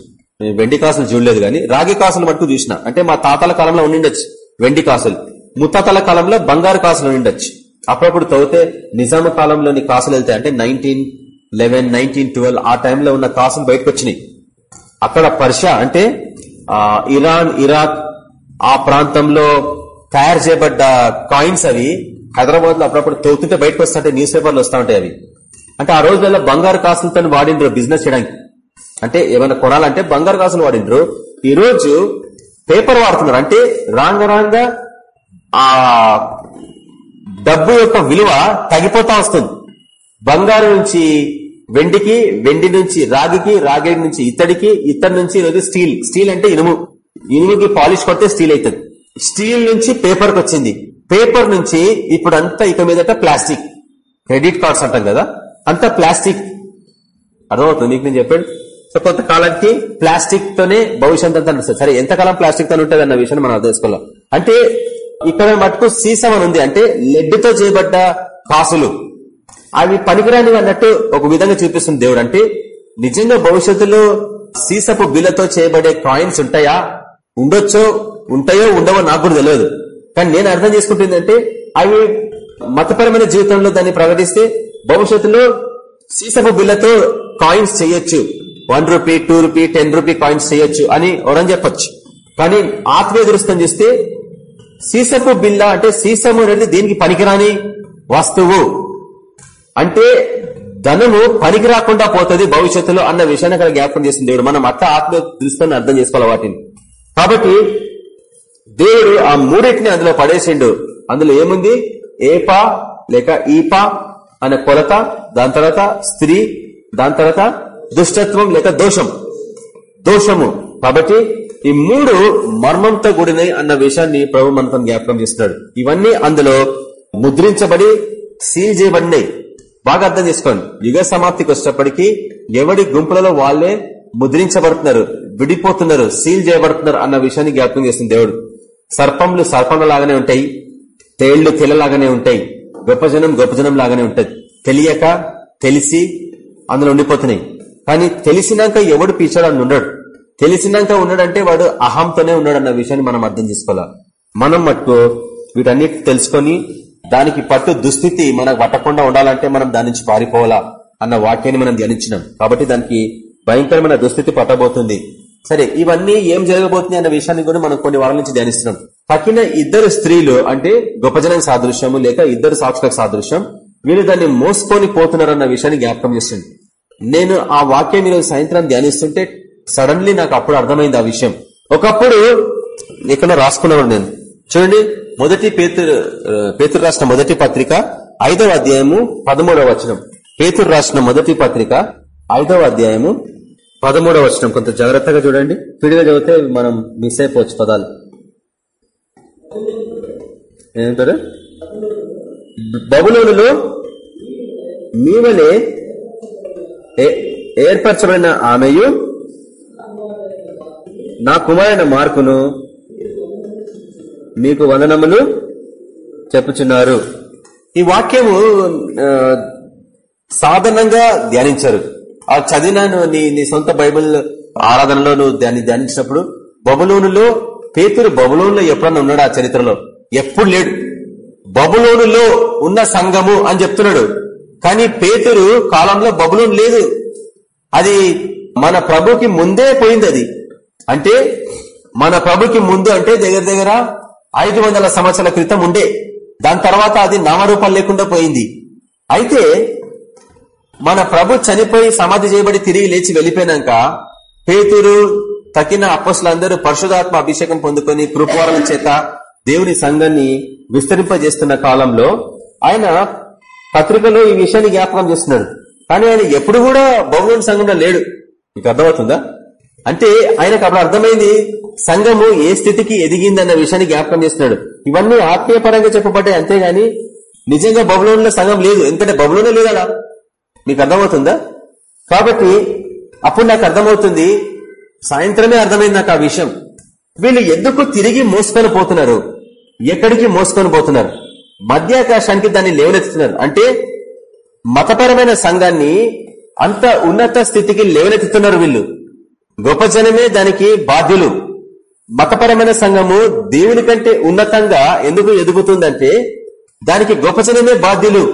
వెండి కాసులు చూడలేదు కానీ రాగి కాసులు మటుకు చూసిన. అంటే మా తాతల కాలంలో ఉండిండొచ్చు వెండి కాసులు. ముత్తాతల కాలంలో బంగారు కాసులు ఉండిండొచ్చు. అప్పుడప్పుడు తవ్వితే నిజామ కాలంలోని కాసులు వెళ్తాయి అంటే నైన్టీన్ లెవెన్ నైన్టీన్ ట్వెల్వ్ ఆ టైంలో ఉన్న కాసులు బయటకు వచ్చినాయి అక్కడ పర్షియా అంటే ఇరాన్ ఇరాక్ ఆ ప్రాంతంలో తయారు చేయబడ్డ కాయిన్స్ అవి హైదరాబాద్లో అప్పుడప్పుడు తోతుంటే బయటకు వస్తుంటే న్యూస్ పేపర్లు వస్తూ ఉంటాయి అవి. అంటే ఆ రోజుల్లో బంగారు కాసులతో వాడిండ్రు బిజినెస్ చేయడానికి. అంటే ఏమైనా కొనాలంటే బంగారు కాసులు వాడిండ్రు ఈ రోజు పేపర్ వాడుతున్నారు. అంటే రాంగ రాంగ ఆ డబ్బు యొక్క విలువ తగ్గిపోతా వస్తుంది. బంగారు నుంచి వెండికి వెండి నుంచి రాగికి రాగి నుంచి ఇత్తడికి ఇత్తడి నుంచి ఈరోజు స్టీల్. స్టీల్ అంటే ఇనుము. ఇనుముకి పాలిష్ కొడితే స్టీల్ అవుతుంది స్టీల్ నుంచి పేపర్కి వచ్చింది. పేపర్ నుంచి ఇప్పుడు అంతా ఇక మీదట ప్లాస్టిక్. క్రెడిట్ కార్డ్స్ అంటాం కదా అంతా ప్లాస్టిక్. అర్థమవుతుంది? నీకు నేను చెప్పాడు సో కొంతకాలానికి ప్లాస్టిక్ తోనే భవిష్యత్ అంతా నడుస్తుంది. సరే ఎంతకాలం ప్లాస్టిక్తో ఉంటుంది అన్న విషయాన్ని మనం అర్థం చేసుకోవాలి అంటే ఇక్కడ మటుకు సీసం అని ఉంది. అంటే లెడ్తో చేయబడ్డ కాసులు. అవి పనికిరానివి అన్నట్టు ఒక విధంగా చూపిస్తుంది దేవుడు. అంటే నిజంగా భవిష్యత్తులో సీసపు బిల్లతో చేయబడే కాయిన్స్ ఉంటాయా? ఉండొచ్చో ఉంటాయో ఉండవో నాకు కూడా తెలియదు. కానీ నేను అర్థం చేసుకుంటుంది అంటే అవి మతపరమైన జీవితంలో దాన్ని ప్రకటిస్తే భవిష్యత్తులో సీసపు బిల్లతో కాయిన్స్ చేయొచ్చు. One rupee two rupee ten rupee coins చేయొచ్చు అని ఎవరని చెప్పొచ్చు. కానీ ఆత్మీయ దృష్టం చూస్తే సీసపు బిల్ల అంటే సీసము అనేది దీనికి పనికిరాని వస్తువు. అంటే ధనము పనికి రాకుండా పోతుంది భవిష్యత్తులో అన్న విషయాన్ని అక్కడ జ్ఞాపకం చేసింది దేవుడు. మనం అట్లా ఆత్మ దృష్టిని అర్థం చేసుకోవాలి వాటిని. కాబట్టి దేవుడు ఆ మూడింటిని అందులో పడేసిండు. అందులో ఏముంది? ఏపా లేక ఈపా అనే కొలత దాని తర్వాత స్త్రీ దాని తర్వాత దుష్టత్వం లేక దోషం. దోషము. కాబట్టి ఈ మూడు మర్మంతో కూడినాయి అన్న విషయాన్ని ప్రభు మనతో జ్ఞాపకం చేస్తున్నాడు. ఇవన్నీ అందులో ముద్రించబడి సీల్ చేయబడినాయి. బాగా అర్థం చేసుకోండి. యుగ సమాప్తికి వచ్చినప్పటికీ ఎవడి గుంపులలో వాళ్ళే ముద్రించబడుతున్నారు విడిపోతున్నారు సీల్ చేయబడుతున్నారు అన్న విషయాన్ని జ్ఞాపకం చేస్తుంది దేవుడు. సర్పంలు సర్పంల లాగానే ఉంటాయి తేళ్ళు తెల్లలాగానే ఉంటాయి గొప్ప జనం గొప్ప జనం లాగానే ఉంటది. తెలియక తెలిసి అందులో ఉండిపోతున్నాయి. కానీ తెలిసినాక ఎవడు పీచాడని ఉన్నాడు తెలిసినాక ఉన్నాడంటే వాడు అహంతోనే ఉన్నాడు అన్న విషయాన్ని మనం అర్థం చేసుకోవాలి? మనం మట్టుకు వీటన్నిటి తెలుసుకొని దానికి పట్టు దుస్థితి మనకు పట్టకుండా ఉండాలంటే మనం దాని నుంచి పారిపోవాలా అన్న వాక్యాన్ని మనం ధ్యానించినాం. కాబట్టి దానికి భయంకరమైన దుస్థితి పట్టబోతుంది. సరే ఇవన్నీ ఏం జరగబోతుంది అన్న విషయాన్ని కూడా మనం కొన్ని వారాల నుంచి ధ్యానిస్తున్నాం. తక్కిన ఇద్దరు స్త్రీలు అంటే గొప్పజనానికి సాదృశ్యము లేక ఇద్దరు సాక్షులకు సాదృశ్యం వీళ్ళు దాన్ని మోసుకొని పోతున్నారన్న విషయాన్ని జ్ఞాపకం చేస్తుంది. నేను ఆ వాక్యం ఈరోజు సాయంత్రం ధ్యానిస్తుంటే సడన్లీ నాకు అప్పుడు అర్థమైంది ఆ విషయం. ఒకప్పుడు ఇక్కడ రాసుకున్నాను నేను. చూడండి మొదటి పేతురు పేతురు రాసిన మొదటి పత్రిక ఐదవ అధ్యాయము పదమూడవ వచనం. పేతురు రాసిన మొదటి పత్రిక ఐదవ అధ్యాయము పదమూడవ వచనం. కొంత జాగ్రత్తగా చూడండి. పిడిగా చదివితే మనం మిస్ అయిపోవచ్చు పదాలు. ఏమంటారు? బబులోనులో మీవలే ఏర్పరచబడిన ఆమెయు నా కుమారుడు మార్కును మీకు వందనములు చెప్పుచున్నారు. ఈ వాక్యము సాధారణంగా ధ్యానించారు. ఆ చదివిన నీ నీ సొంత బైబిల్ ఆరాధనలో నువ్వు దాన్ని ధ్యానించినప్పుడు బబులోనులో పేతురు బబులోనులో ఎప్పుడన్నా ఉన్నాడు ఆ చరిత్రలో? ఎప్పుడు లేడు. బబులోనులో ఉన్న సంఘము అని చెప్తున్నాడు. కానీ పేతురు కాలంలో బబులోను లేదు. అది మన ప్రభుకి ముందే పోయింది అది. అంటే మన ప్రభుకి ముందు అంటే దగ్గర దగ్గర ఐదు వందల సంవత్సరాల క్రితం ఉండే. దాని తర్వాత అది నామరూపం లేకుండా పోయింది. అయితే మన ప్రభు చనిపోయి సమాధి చేయబడి తిరిగి లేచి వెళ్ళిపోయినాక పేతురు తగిన అప్పసులందరూ పరిశుధాత్మ అభిషేకం పొందుకొని కృపవరం చేత దేవుని సంఘాన్ని విస్తరింపజేస్తున్న కాలంలో ఆయన పత్రికలో ఈ విషయాన్ని జ్ఞాపకం చేస్తున్నాడు. కానీ ఆయన ఎప్పుడు కూడా బహుమని సంఘంలో లేడు. మీకు అర్థమవుతుందా? అంటే ఆయనకు అప్పుడు అర్థమైంది సంఘము ఏ స్థితికి ఎదిగిందన్న విషయాన్ని జ్ఞాపకం చేస్తున్నాడు. ఇవన్నీ ఆత్మీయపరంగా చెప్పబడ్డాయి అంతేగాని నిజంగా బబులోన్లో సంఘం లేదు. ఎందుకంటే బబులోనే లేదు మీకు అర్థమవుతుందా? కాబట్టి అప్పుడు నాకు అర్థమవుతుంది సాయంత్రమే అర్థమైంది నాకు ఆ విషయం. వీళ్ళు ఎందుకు తిరిగి మోసుకొని పోతున్నారు? ఎక్కడికి మోసుకొని పోతున్నారు? మధ్యాకాశానికి దాన్ని లేవనెత్తుతున్నారు. అంటే మతపరమైన సంఘాన్ని అంత ఉన్నత స్థితికి లేవనెత్తుతున్నారు వీళ్ళు. గొప్ప జనమే దానికి బాధ్యులు. మతపరమైన సంఘము దేవుని కంటే ఉన్నతంగా ఎందుకు ఎదుగుతుందంటే దానికి గొప్ప జనమే బాధ్యులు.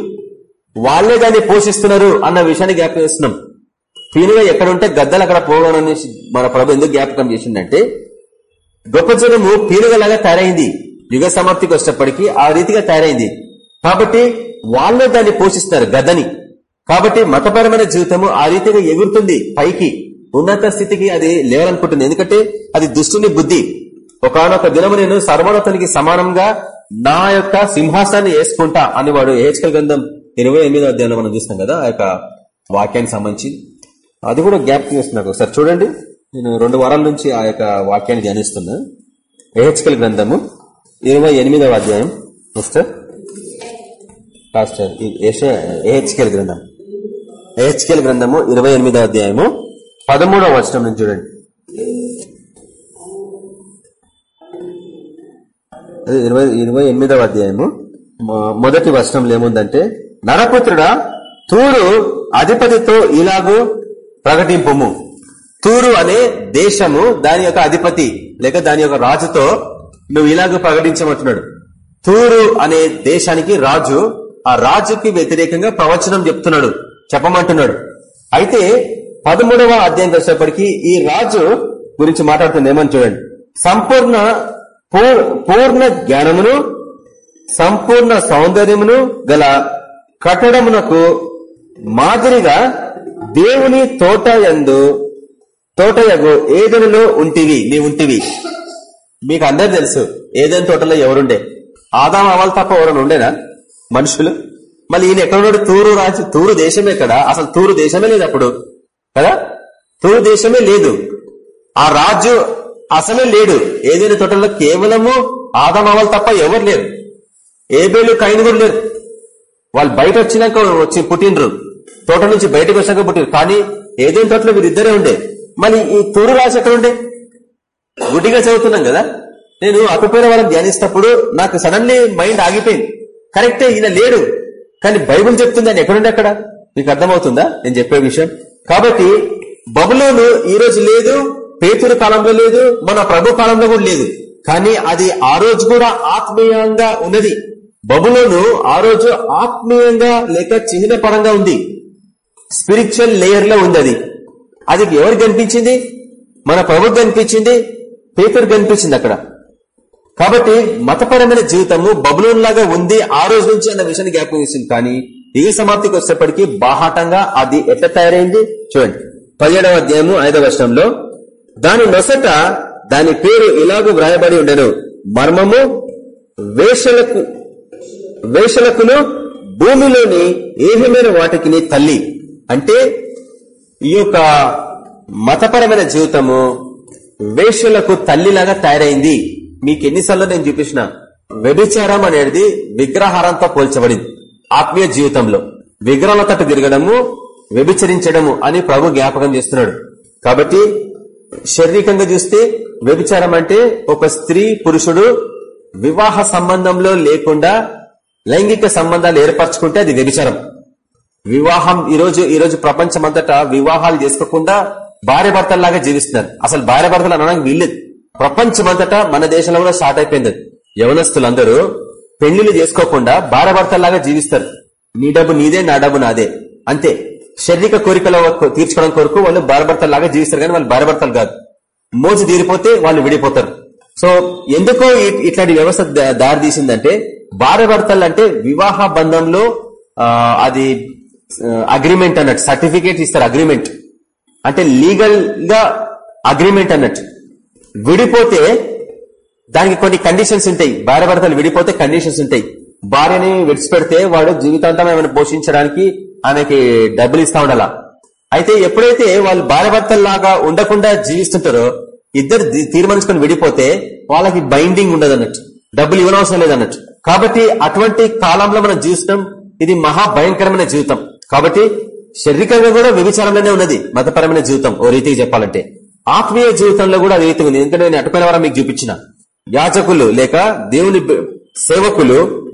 వాళ్ళే దాన్ని పోషిస్తున్నారు అన్న విషయాన్ని జ్ఞాపకం చేస్తున్నాం. పీనుగా ఎక్కడుంటే గద్దలు అక్కడ పోవడం మన ప్రభు ఎందుకు జ్ఞాపకం చేసిందంటే గొప్ప జనము పీనుగలాగా తయారైంది. యుగ సమాప్తికి వచ్చేప్పటికీ ఆ రీతిగా తయారైంది. కాబట్టి వాళ్ళే దాన్ని పోషిస్తారు గదని కాబట్టి మతపరమైన జీవితము ఆ రీతిగా ఎగురుతుంది పైకి. ఉన్నత స్థితికి అది లేవాలనుకుంటుంది ఎందుకంటే అది దుష్టుని బుద్ధి. ఒకనొక దినము నేను సర్వోన్నతానికి సమానంగా నా యొక్క సింహాసాన్ని వేసుకుంటా అని వాడు ఏహెచ్కల్ గ్రంథం ఇరవై ఎనిమిదో అధ్యాయంలో మనం చూస్తాం కదా ఆ యొక్క వాక్యానికి సంబంధించి. అది కూడా జ్ఞాపకం చేస్తున్నాను ఒకసారి. చూడండి నేను రెండు వారాల నుంచి ఆ యొక్క వాక్యాన్ని ధ్యానిస్తున్నా. ఏహెచ్కల్ గ్రంథము ఇరవై ఎనిమిదవ అధ్యాయం. మిస్టర్ కాస్టర్ ఏహెచ్కెల్ గ్రంథం. ఏహెచ్కెల్ గ్రంథము ఇరవై ఎనిమిదవ అధ్యాయము. పదమూడవ వచనం నుంచి చూడండి. ఇరవై ఇరవై ఎనిమిదవ అధ్యాయము. మొదటి వచనంలో ఏముందంటే నరపుత్రుడా తూరు అధిపతితో ఇలాగూ ప్రకటింపము. తూరు అనే దేశము దాని యొక్క అధిపతి లేక దాని యొక్క రాజుతో నువ్వు ఇలాగ ప్రకటించమంటున్నాడు తూరు అనే దేశానికి రాజు ఆ రాజుకి వ్యతిరేకంగా ప్రవచనం చెప్తున్నాడు చెప్పమంటున్నాడు. అయితే పదమూడవ అధ్యాయం వచ్చేప్పటికీ ఈ రాజు గురించి మాట్లాడుతుంది ఏమని చూడండి. సంపూర్ణ పూర్ణ జ్ఞానమును సంపూర్ణ సౌందర్యమును గల కట్టడమునకు మాదిరిగా దేవుని తోట ఎందు తోటయగు ఏదెనులో ఉంటివి? నీ ఉంటివి. మీకు అందరు తెలుసు ఏదైనా తోటలో ఎవరుండే? ఆదాం అవ్వాలి తప్ప ఎవరైనా ఉండేనా? మనుషులు? మళ్ళీ ఈయన ఎక్కడ తూరు రాజు తూరు దేశమే కదా అసలు తూరు దేశమే లేదు అప్పుడు. కదా? తూరు దేశమే లేదు. ఆ రాజు అసలే లేడు. ఏదైనా తోటలో కేవలము ఆదాం అవ్వాలి తప్ప ఎవరు లేరు. ఏబేలు కైన్ కూడా లేరు. వాళ్ళు బయట వచ్చినాక వచ్చి పుట్టినరు తోట నుంచి బయటకు వచ్చాక పుట్టినరు కానీ ఏదైనా తోటలో వీరిద్దరే ఉండే. మళ్ళీ ఈ తూరు రాజు ఎక్కడ ఉండే? గుడ్డిగా చదువుతున్నాం కదా? నేను అటుపైన వాళ్ళని ధ్యానిస్తప్పుడు నాకు సడన్లీ మైండ్ ఆగిపోయింది. కరెక్టే ఈయన లేడు. కానీ బైబుల్ చెప్తుంది ఆయన ఎక్కడుండే అక్కడ? మీకు అర్థమవుతుందా? నేను చెప్పే విషయం. కాబట్టి బబులోను ఈ రోజు లేదు పేతురు కాలంలో లేదు మన ప్రభు కాలంలో కూడా లేదు. కానీ అది ఆ రోజు కూడా ఆత్మీయంగా ఉన్నది. బబులోను ఆ రోజు ఆత్మీయంగా లేక చిహ్న పరంగా ఉంది. స్పిరిచువల్ లేయర్లో ఉంది అది. అది ఎవరు కనిపించింది? మన ప్రభు కనిపించింది పేతురు కనిపించింది అక్కడ. కాబట్టి మతపరమైన జీవితము బబులోన్ లాగా ఉంది ఆ రోజు నుంచి అన్న విషయాన్ని జ్ఞాపకం చేసింది. కానీ ఈ సమాప్తికి వచ్చేప్పటికీ బాహాటంగా అది ఎట్లా తయారైంది? చూడండి. పదిహేడవ అధ్యాయము ఐదవ వర్షంలో దాని నొసట దాని పేరు ఇలాగూ వ్రాయబడి ఉండను. మర్మము వేషలకు వేషలకును భూమిలోని ఏహమైన వాటికి తల్లి. అంటే ఈ యొక్క మతపరమైన జీవితము వేషలకు తల్లిలాగా తయారైంది. మీకు ఎన్నిసార్లు నేను చూపించిన వ్యభిచారం అనేది విగ్రహారంతో పోల్చబడింది. ఆత్మీయ జీవితంలో విగ్రహాల తట్టు తిరగడము వ్యభిచరించడము అని ప్రభు జ్ఞాపకం చేస్తున్నాడు. కాబట్టి శారీరకంగా చూస్తే వ్యభిచారం అంటే ఒక స్త్రీ పురుషుడు వివాహ సంబంధంలో లేకుండా లైంగిక సంబంధాలు ఏర్పరచుకుంటే అది వ్యభిచారం. వివాహం ఈరోజు ఈరోజు ప్రపంచమంతటా వివాహాలు చేసుకోకుండా భార్య భర్తల్లాగా జీవిస్తున్నారు. అసలు భార్య భర్తలు అనడానికి వీల్లేదు. ప్రపంచమంతటా మన దేశంలో కూడా స్టార్ట్ అయిపోయింది యవనస్తులందరూ పెళ్ళిళ్ళు చేసుకోకుండా భారభర్తల్లాగా జీవిస్తారు. నీ డబ్బు నీదే నా డబ్బు నాదే. అంతే. శారీరక కోరికల తీర్చుకోవడం కొరకు వాళ్ళు భారభర్తలాగా జీవిస్తారు కానీ వాళ్ళు భారభర్తలు కాదు. మోజు తీరిపోతే వాళ్ళు విడిపోతారు. సో ఎందుకో ఇట్లాంటి వ్యవస్థ దారి తీసిందంటే భార్యభర్తలు అంటే వివాహ బంధంలో అది అగ్రిమెంట్ అన్నట్టు సర్టిఫికేట్ ఇస్తారు అగ్రిమెంట్. అంటే లీగల్గా అగ్రిమెంట్ అన్నట్టు. విడిపోతే దానికి కొన్ని కండిషన్స్ ఉంటాయి. భార్య భర్తలు విడిపోతే కండిషన్స్ ఉంటాయి. భార్యని విడిచిపెడితే వాడు జీవితాంతం ఏమైనా పోషించడానికి ఆయనకి డబ్బులు ఇస్తా ఉండాలా? అయితే ఎప్పుడైతే వాళ్ళు భార్యభర్తల్లాగా ఉండకుండా జీవిస్తుంటారో ఇద్దరు ది- తీర్మానించుకొని విడిపోతే వాళ్ళకి బైండింగ్ ఉండదు అన్నట్టు. డబ్బులు ఇవ్వనవసరం లేదన్నట్టు కాబట్టి అటువంటి కాలంలో మనం జీవిస్తాం ఇది మహా భయంకరమైన జీవితం. కాబట్టి శారీరకంగా కూడా వ్యభిచారంలోనే ఉన్నది. మతపరమైన జీవితం ఓ రీతికి చెప్పాలంటే. ఆత్మీయ జీవితంలో కూడా అది రీతి ఉంది. ఎందుకంటే నేను అటుపోయిన వారా మీకు చూపించిన. యాచకులు లేక దేవుని సేవకులు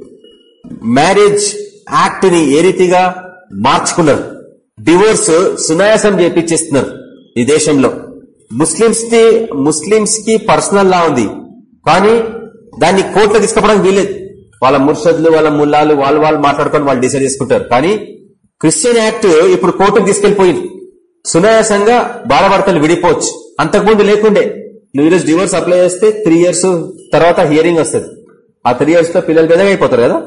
మ్యారేజ్ యాక్ట్ని ఏ రీతిగా మార్చుకున్నారు? డివోర్స్ సునాయాసం చేపించేస్తున్నారు ఈ దేశంలో. ముస్లింస్కి ముస్లింస్కి పర్సనల్ లా ఉంది. కానీ దాన్ని కోర్టులో తీసుకోవడానికి వీలేదు వాళ్ళ ముర్షద్లు వాళ్ళ ముల్లాలు వాళ్ళు వాళ్ళు మాట్లాడుకొని వాళ్ళు డిసైడ్ చేసుకుంటారు. కానీ క్రిస్టియన్ యాక్ట్ ఇప్పుడు కోర్టుకు తీసుకెళ్ళిపోయింది సునాయాసంగా భార్యాభర్తలు విడిపోవచ్చు. అంతకుముందు లేకుండే. నువ్వు ఈరోజు డివోర్స్ అప్లై చేస్తే త్రీ ఇయర్స్ తర్వాత హియరింగ్ వస్తుంది. ఆ త్రీ ఇయర్స్లో పిల్లలు పెద్దగా అయిపోతారు కదా?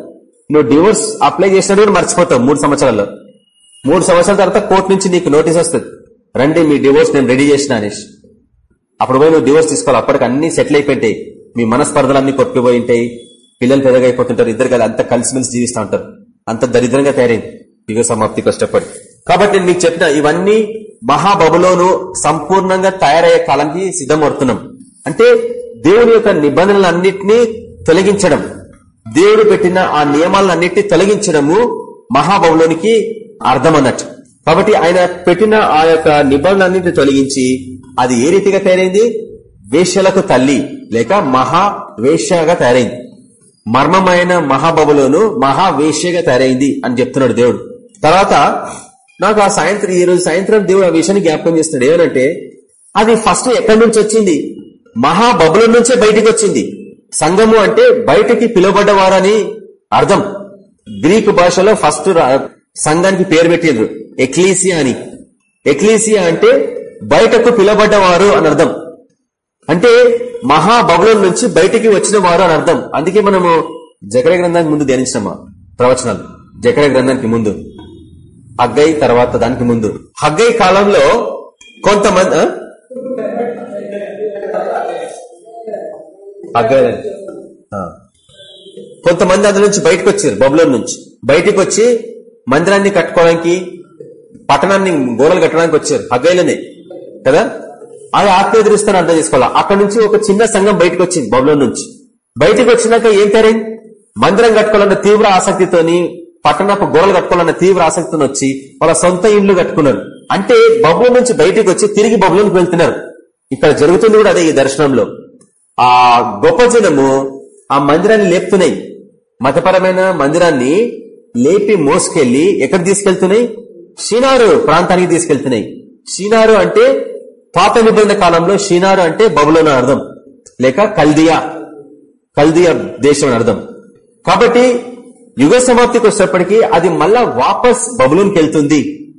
నువ్వు డివోర్స్ అప్లై చేసినట్టు కూడా మర్చిపోతావు మూడు సంవత్సరాల్లో. మూడు సంవత్సరాల తర్వాత కోర్టు నుంచి నీకు నోటీస్ వస్తుంది. రండి మీ డివోర్స్ నేను రెడీ చేసిన అనేసి. అప్పుడు పోయి నువ్వు డివోర్స్ తీసుకోవాలి. అప్పటికి అన్ని సెటిల్ అయిపోయింటాయి. మీ మనస్పర్ధలన్నీ కొట్టుకుపోయి ఉంటాయి. పిల్లలు పెద్దగా అయిపోతుంటారు. ఇద్దరు కదా అంత కలిసిమెలిసి జీవిస్తూ ఉంటారు. అంత దరిద్రంగా తయారైంది. యుగ సమాప్తి కష్టపడి. కాబట్టి నేను మీకు చెప్పిన ఇవన్నీ మహాబబులోను సంపూర్ణంగా తయారయ్యే కాలానికి సిద్ధమవుతున్నాం. అంటే దేవుని యొక్క నిబంధనలన్నింటినీ తొలగించడం దేవుడు పెట్టిన ఆ నియమాలన్నింటినీ తొలగించడము మహాబబులోనికి అర్థం అన్నట్టు కాబట్టి ఆయన పెట్టిన ఆ యొక్క నిబంధనలన్నింటినీ తొలగించి అది ఏ రీతిగా తయారైంది? వేషలకు తల్లి లేక మహా వేశ్యగా తయారైంది. మర్మమైన మహాబబులోను మహావేశ్యగా తయారైంది అని చెప్తున్నాడు దేవుడు. తర్వాత నాకు ఆ సాయంత్రం ఈ రోజు సాయంత్రం దేవుడు ఆ విషయాన్ని జ్ఞాపకం చేస్తున్నాడు. ఏమనంటే అది ఫస్ట్ ఎక్కడి నుంచి వచ్చింది? మహాబబుల నుంచే బయటికి వచ్చింది. సంఘము అంటే బయటికి పిలువబడ్డవారని అర్థం. గ్రీకు భాషలో ఫస్ట్ సంఘానికి పేరు పెట్టిండ్రు. ఎక్లీసియా అని. ఎక్లీసియా అంటే బయటకు పిలువబడ్డవారు అని అర్థం. అంటే మహాబబులం నుంచి బయటికి వచ్చిన వారు అని అర్థం. అందుకే మనము జకర గ్రంథానికి ముందు ధ్యానించినమా? ప్రవచనాలు. జకర గ్రంథానికి ముందు. హగ్గై తర్వాత దానికి ముందు. హగ్గై కాలంలో కొంతమంది హగ్గై. కొంతమంది అందులో నుంచి బయటకు వచ్చారు బబులోన్ నుంచి. బయటికి వచ్చి మందిరాన్ని కట్టుకోవడానికి పట్టణాన్ని గోడలు కట్టడానికి వచ్చారు హగ్గైలోనే. కదా? అది ఆత్మీయ దృష్టిని అర్థం చేసుకోవాలి? అక్కడ నుంచి ఒక చిన్న సంఘం బయటకు వచ్చింది బబులోన్ నుంచి. బయటకు వచ్చినాక ఏం తయారైంది? మందిరం కట్టుకోవాలన్న తీవ్ర ఆసక్తితోని పట్టణపు గోడలు కట్టుకోవాలన్న తీవ్ర ఆసక్తిని వచ్చి వాళ్ళ సొంత ఇండ్లు కట్టుకున్నారు. అంటే బబులో నుంచి బయటకు వచ్చి తిరిగి బబులోనికి వెళ్తున్నారు. ఇక్కడ జరుగుతుంది కూడా అదే ఈ దర్శనంలో. ఆ గొప్ప జనము ఆ మందిరాన్ని లేపుతున్నాయి. మతపరమైన మందిరాన్ని లేపి మోసుకెళ్ళి ఎక్కడ తీసుకెళ్తున్నాయి? షీనారు ప్రాంతానికి తీసుకెళ్తున్నాయి. షీనారు అంటే పాత నిబంధన కాలంలో షీనారు అంటే బబులోన అర్థం. లేక కల్దియా. కల్దియా దేశం అని అర్థం. కాబట్టి యుగ సమాప్తికి వచ్చినప్పటికీ అది మళ్ళా వాపస్ బబులోనికి వెళ్తుంది.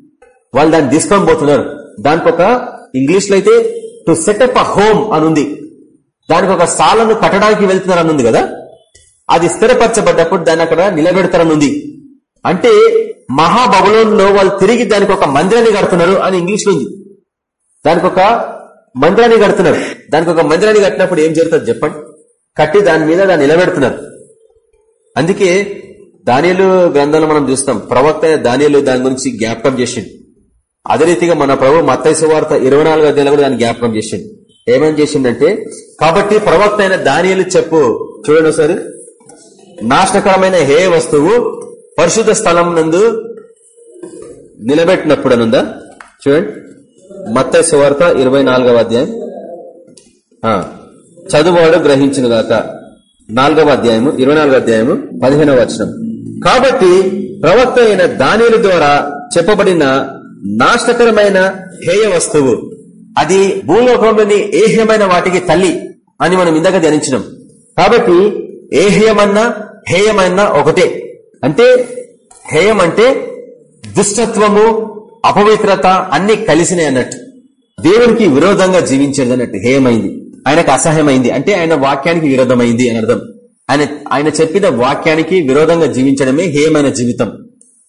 వాళ్ళు దాన్ని తీసుకొని పోతున్నారు. దానికి ఒక ఇంగ్లీష్లో అయితే టు సెటప్ అ హోమ్ అని ఉంది దానికి ఒక సాలను కట్టడానికి వెళ్తున్నారు అనుంది ఉంది కదా? అది స్థిరపరచబడ్డప్పుడు దాన్ని అక్కడ నిలబెడతారనుంది. ఉంది అంటే మహాబబులోన్లో వాళ్ళు తిరిగి దానికి ఒక మందిరాన్ని కడుతున్నారు అని ఇంగ్లీష్లో ఉంది. దానికి ఒక మందిరాన్ని కడుతున్నారు. దానికి ఒక మందిరాన్ని కట్టినప్పుడు ఏం జరుగుతుంది చెప్పండి? కట్టి దాని మీద దాన్ని నిలబెడుతున్నారు. అందుకే దానిలు గ్రంథంలో మనం చూస్తాం. ప్రవక్త అయిన దానిలు దాని గురించి జ్ఞాపకం చేసిండు. అదే రీతిగా మన ప్రభు మత్తైసు వార్త ఇరవై నాలుగు అధ్యాయులు కూడా దాన్ని జ్ఞాపకం చేసిండు. ఏమని చేసిండంటే కాబట్టి ప్రవక్త అయిన దానియలు చెప్పు. చూడండి ఒకసారి. నాశనకరమైన హే వస్తువు పరిశుద్ధ స్థలం నందు నిలబెట్టినప్పుడు అనుందా చూడండి. మత్తైసు వార్త ఇరవై నాలుగవ అధ్యాయం చదువువాడు గ్రహించిన దాకా నాలుగవ అధ్యాయము ఇరవై నాలుగవ అధ్యాయము పదిహేనవ వచనం. కాబట్టి ప్రవక్త అయిన దానిల ద్వారా చెప్పబడిన నాశనకరమైన హేయ వస్తువు. అది భూలోకంలోని ఏహ్యమైన వాటికి తల్లి అని మనం ఇందాక ధ్యానించినాం. కాబట్టి ఏహ్యమన్నా హేయమన్నా ఒకటే. అంటే హేయం అంటే దుష్టత్వము అపవిత్రత అన్ని కలిసినాయి అన్నట్టు. దేవునికి విరోధంగా జీవించేది అన్నట్టు హేయమైంది. ఆయనకు అసహ్యమైంది. అంటే ఆయన వాక్యానికి విరోధమైంది అని అర్థం. ఆయన ఆయన చెప్పిన వాక్యానికి విరోధంగా జీవించడమే హేమైన జీవితం.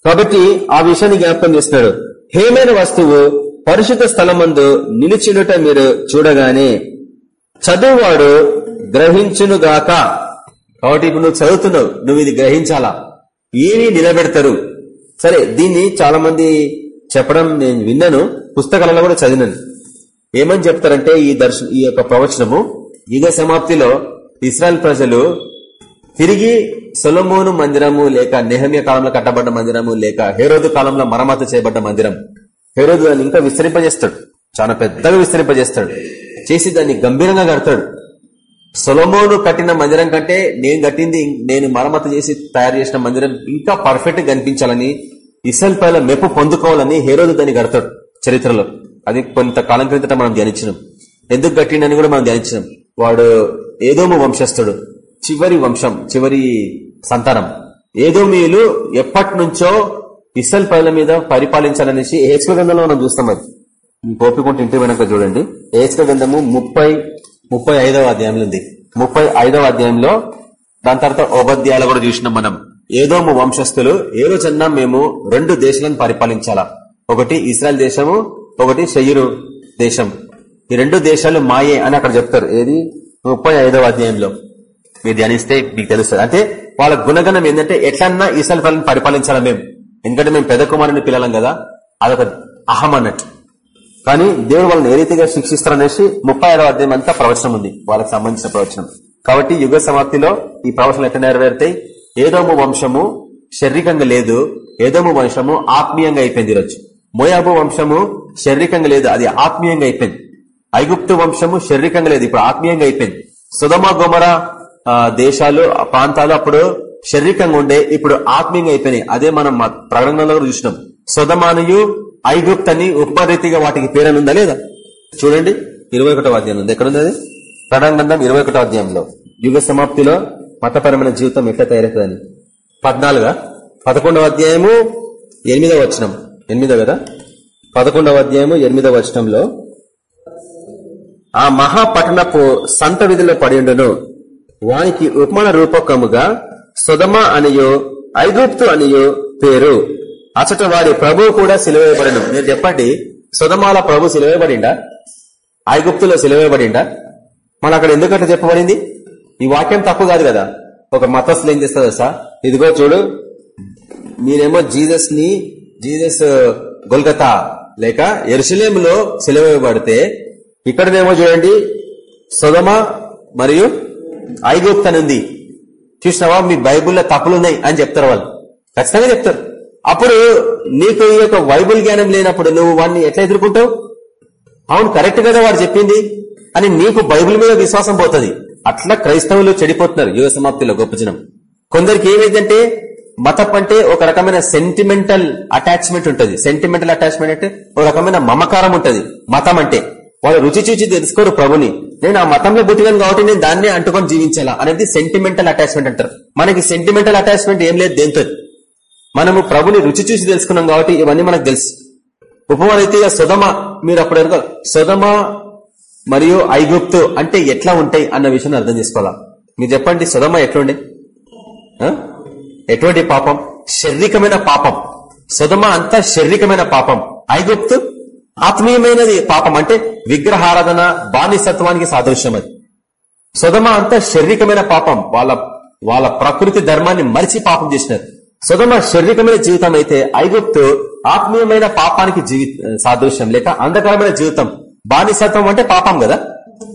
కాబట్టి ఆ విషయాన్ని జ్ఞాపకం చేస్తున్నాడు. హేమైన వస్తువు పరిశుద్ధ స్థలమందు నిలిచినుట మీరు చూడగానే చదువువాడు గ్రహించునుగాక కాబట్టి ఇప్పుడు నువ్వు చదువుతున్నావు నువ్వు ఇది గ్రహించాలా? ఏమి నిలబెడతారు? సరే దీన్ని చాలా మంది చెప్పడం నేను విన్నాను పుస్తకాలలో కూడా చదివినాను. ఏమని చెప్తారంటే ఈ దర్శ ఈ యొక్క ప్రవచనము యుగ సమాప్తిలో ఇస్రాయల్ ప్రజలు తిరిగి సొలమోను మందిరము లేక నెహమ్య కాలంలో కట్టబడ్డ మందిరము లేక హేరోదు కాలంలో మరమ్మతు చేయబడ్డ మందిరం. హేరోదు దాన్ని ఇంకా విస్తరింపజేస్తాడు. చాలా పెద్దగా విస్తరింపజేస్తాడు. చేసి దాన్ని గంభీరంగా కడతాడు. సొలమోను కట్టిన మందిరం కంటే నేను కట్టింది నేను మరమ్మతు చేసి తయారు చేసిన మందిరం ఇంకా పర్ఫెక్ట్గా కనిపించాలని ఇసల్ పైల మెప్పు పొందుకోవాలని హేరోదు దాన్ని కడతాడు చరిత్రలో. అది కొంతకాలం క్రిందట మనం ధ్యానించినాం. ఎందుకు కట్టిండని కూడా మనం ధ్యానించినాం. వాడు ఏదోమో వంశస్థుడు. చివరి వంశం చివరి సంతానం. ఏదోమీయులు ఎప్పటి నుంచో ఇసల్ పైల మీద పరిపాలించాలనేసి ఏచక గ్రంథంలో మనం చూస్తాం అది. ఓపికొంటే ఇంటి వెనక చూడండి. ఏచక గ్రంథము ముప్పై ముప్పై ఐదవ అధ్యాయంలో ఉంది. ముప్పై ఐదవ అధ్యాయంలో దాని తర్వాత ఉపాధ్యాయులు కూడా చూసినాం మనం. ఏదో వంశస్థులు ఏ రోజన్నా మేము రెండు దేశాలను పరిపాలించాలా? ఒకటి ఇస్రాయల్ దేశము ఒకటి షయ్యూరు దేశం. ఈ రెండు దేశాలు మాయే అని అక్కడ చెప్తారు. ఏది? ముప్పై ఐదవ అధ్యాయంలో. మీరు ధ్యానిస్తే మీకు తెలుస్తుంది. అంటే వాళ్ళ గుణగణం ఏంటంటే ఎట్లన్నా ఇసల్ ఫలం పరిపాలించాలి మేము. ఎందుకంటే మేము పెద్ద కుమారుని పిల్లలం కదా. అదొక అహం అన్నట్టు. కానీ దేవుడు వాళ్ళని ఏ రీతిగా శిక్షిస్తారనేసి ముప్పై ఆరో అధ్యాయం అంతా ప్రవచనం ఉంది. వాళ్ళకి సంబంధించిన ప్రవచనం. కాబట్టి యుగ సమాప్తిలో ఈ ప్రవచనం ఎట్లా నెరవేరుతాయి? ఏదోము వంశము శారీరకంగా లేదు. ఏదోము వంశము ఆత్మీయంగా అయిపోయింది ఈరోజు. మోయాబు వంశము శారీరకంగా లేదు. అది ఆత్మీయంగా అయిపోయింది. ఐగుప్తు వంశము శారీరకంగా లేదు. ఇప్పుడు ఆత్మీయంగా అయిపోయింది. సుధమ గోమరా దేశాలు ప్రాంతాలు అప్పుడు శారీరకంగా ఉండే ఇప్పుడు ఆత్మీయంగా అయిపోయినాయి. అదే మనం ప్రకటనలో చూసినాం. సుధమానయు ఐగుప్తని అని ఉపరీతిగా వాటికి పేరనుందా లేదా? చూడండి ఇరవై ఒకటో అధ్యాయం ఉంది. ఎక్కడుంది అది? ప్రణాంగంధం ఇరవై ఒకటో అధ్యాయంలో. యుగ సమాప్తిలో మతపరమైన జీవితం ఎట్లా తయారవుతుందని. పద్నాలుగా? పదకొండవ అధ్యాయము ఎనిమిదవ వచనం. ఎనిమిదవ కదా? పదకొండవ అధ్యాయము ఎనిమిదవ వచనంలో ఆ మహాపట్టణపు సంత విధిలో ఉండను. వానికి ఉపమాన రూపకముగా సుధమ అనియో ఐగుప్తు అనియో పేరు. అచట వారి ప్రభువు కూడా సిలువేయబడను మీరు చెప్పండి సుధమాల ప్రభు సిలువేయబడిండా ఐగుప్తులో సిలువేయబడిండా మన అక్కడ ఎందుకంటే చెప్పబడింది? ఈ వాక్యం తప్పు కాదు కదా. ఒక మతస్థులు ఏం చేస్తుంది సార్ ఇదిగో చూడు. మీరేమో జీసస్ని జీసస్ గొల్గతా లేక ఎరుసలేములో సెలవేయబడితే ఇక్కడనేమో చూడండి సుధమ మరియు ఐగుప్త్ ఉంది చూసినావా? మీ బైబుల్లో తప్పులున్నాయి అని చెప్తారు వాళ్ళు. ఖచ్చితంగా చెప్తారు. అప్పుడు నీకు ఈ యొక్క బైబుల్ జ్ఞానం లేనప్పుడు నువ్వు వాడిని ఎట్లా ఎదుర్కొంటావు? అవును కరెక్ట్ కదా వాడు చెప్పింది. అని నీకు బైబిల్ మీద విశ్వాసం పోతుంది. అట్లా క్రైస్తవులు చెడిపోతున్నారు యుగ సమాప్తిలో గొప్ప జనం. కొందరికి ఏమైందంటే మతం అంటే ఒక రకమైన సెంటిమెంటల్ అటాచ్మెంట్ ఉంటుంది. సెంటిమెంటల్ అటాచ్మెంట్ అంటే ఒక రకమైన మమకారం ఉంటుంది. మతం అంటే. వాళ్ళు రుచి చూచి తెలుసుకోరు ప్రభుని. నేను ఆ మతంలో పుట్టినాను కాబట్టి నేను దాన్నే అంటుకొని జీవించాలా అనేది సెంటిమెంటల్ అటాచ్మెంట్ అంటారు. మనకి సెంటిమెంటల్ అటాచ్మెంట్ ఏం లేదు దేంతో. మనము ప్రభుని రుచి చూసి తెలుసుకున్నాం కాబట్టి ఇవన్నీ మనకు తెలుసు. ఉపమానైతే సుధమ మీరు అప్పుడు అనుకో సుధమ మరియు ఐగుప్తు అంటే ఎట్లా ఉంటాయి అన్న విషయం అర్థం చేసుకోవాలా? మీరు చెప్పండి సుధమ ఎట్లుండే? ఎటువంటి పాపం? శారీరకమైన పాపం. సుధమ అంతా శారీరకమైన పాపం. ఐగుప్తు ఆత్మీయమైనది పాపం. అంటే విగ్రహారాధన బానిసత్వానికి సాదృశ్యం అది. సుధమ అంతా శారీరకమైన పాపం. వాళ్ళ వాళ్ళ ప్రకృతి ధర్మాన్ని మరిచి పాపం చేసినారు. సుధమ శారీరకమైన జీవితం అయితే ఐగుప్తు ఆత్మీయమైన పాపానికి జీవి సాదృశ్యం లేక అంధకరమైన జీవితం. బానిసత్వం అంటే పాపం కదా?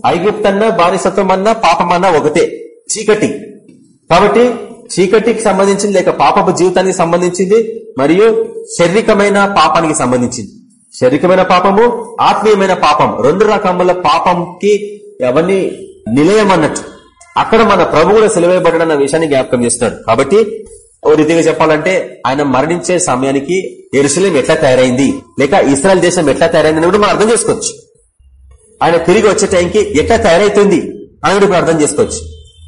ఐగుప్తన్నా బానిసత్వం అన్నా పాపం అన్నా ఒకటే చీకటి. కాబట్టి చీకటికి సంబంధించింది లేక పాపపు జీవితానికి సంబంధించింది మరియు శారీరకమైన పాపానికి సంబంధించింది. శరీరమైన పాపము ఆత్మీయమైన పాపం రెండు రకముల పాపంకి అవన్నీ నిలయం అన్నట్టు. అక్కడ మన ప్రభు కూడా సెలవేయబడ్డాడన్న విషయాన్ని జ్ఞాపకం చేస్తున్నాడు. కాబట్టి ఓ రీతిగా చెప్పాలంటే ఆయన మరణించే సమయానికి ఎరుసలేం ఎట్లా తయారైంది? లేక ఇస్రాయల్ దేశం ఎట్లా తయారైంది కూడా మనం అర్థం చేసుకోవచ్చు. ఆయన తిరిగి వచ్చే టైంకి ఎట్లా తయారైతుంది? అని కూడా అర్థం చేసుకోవచ్చు.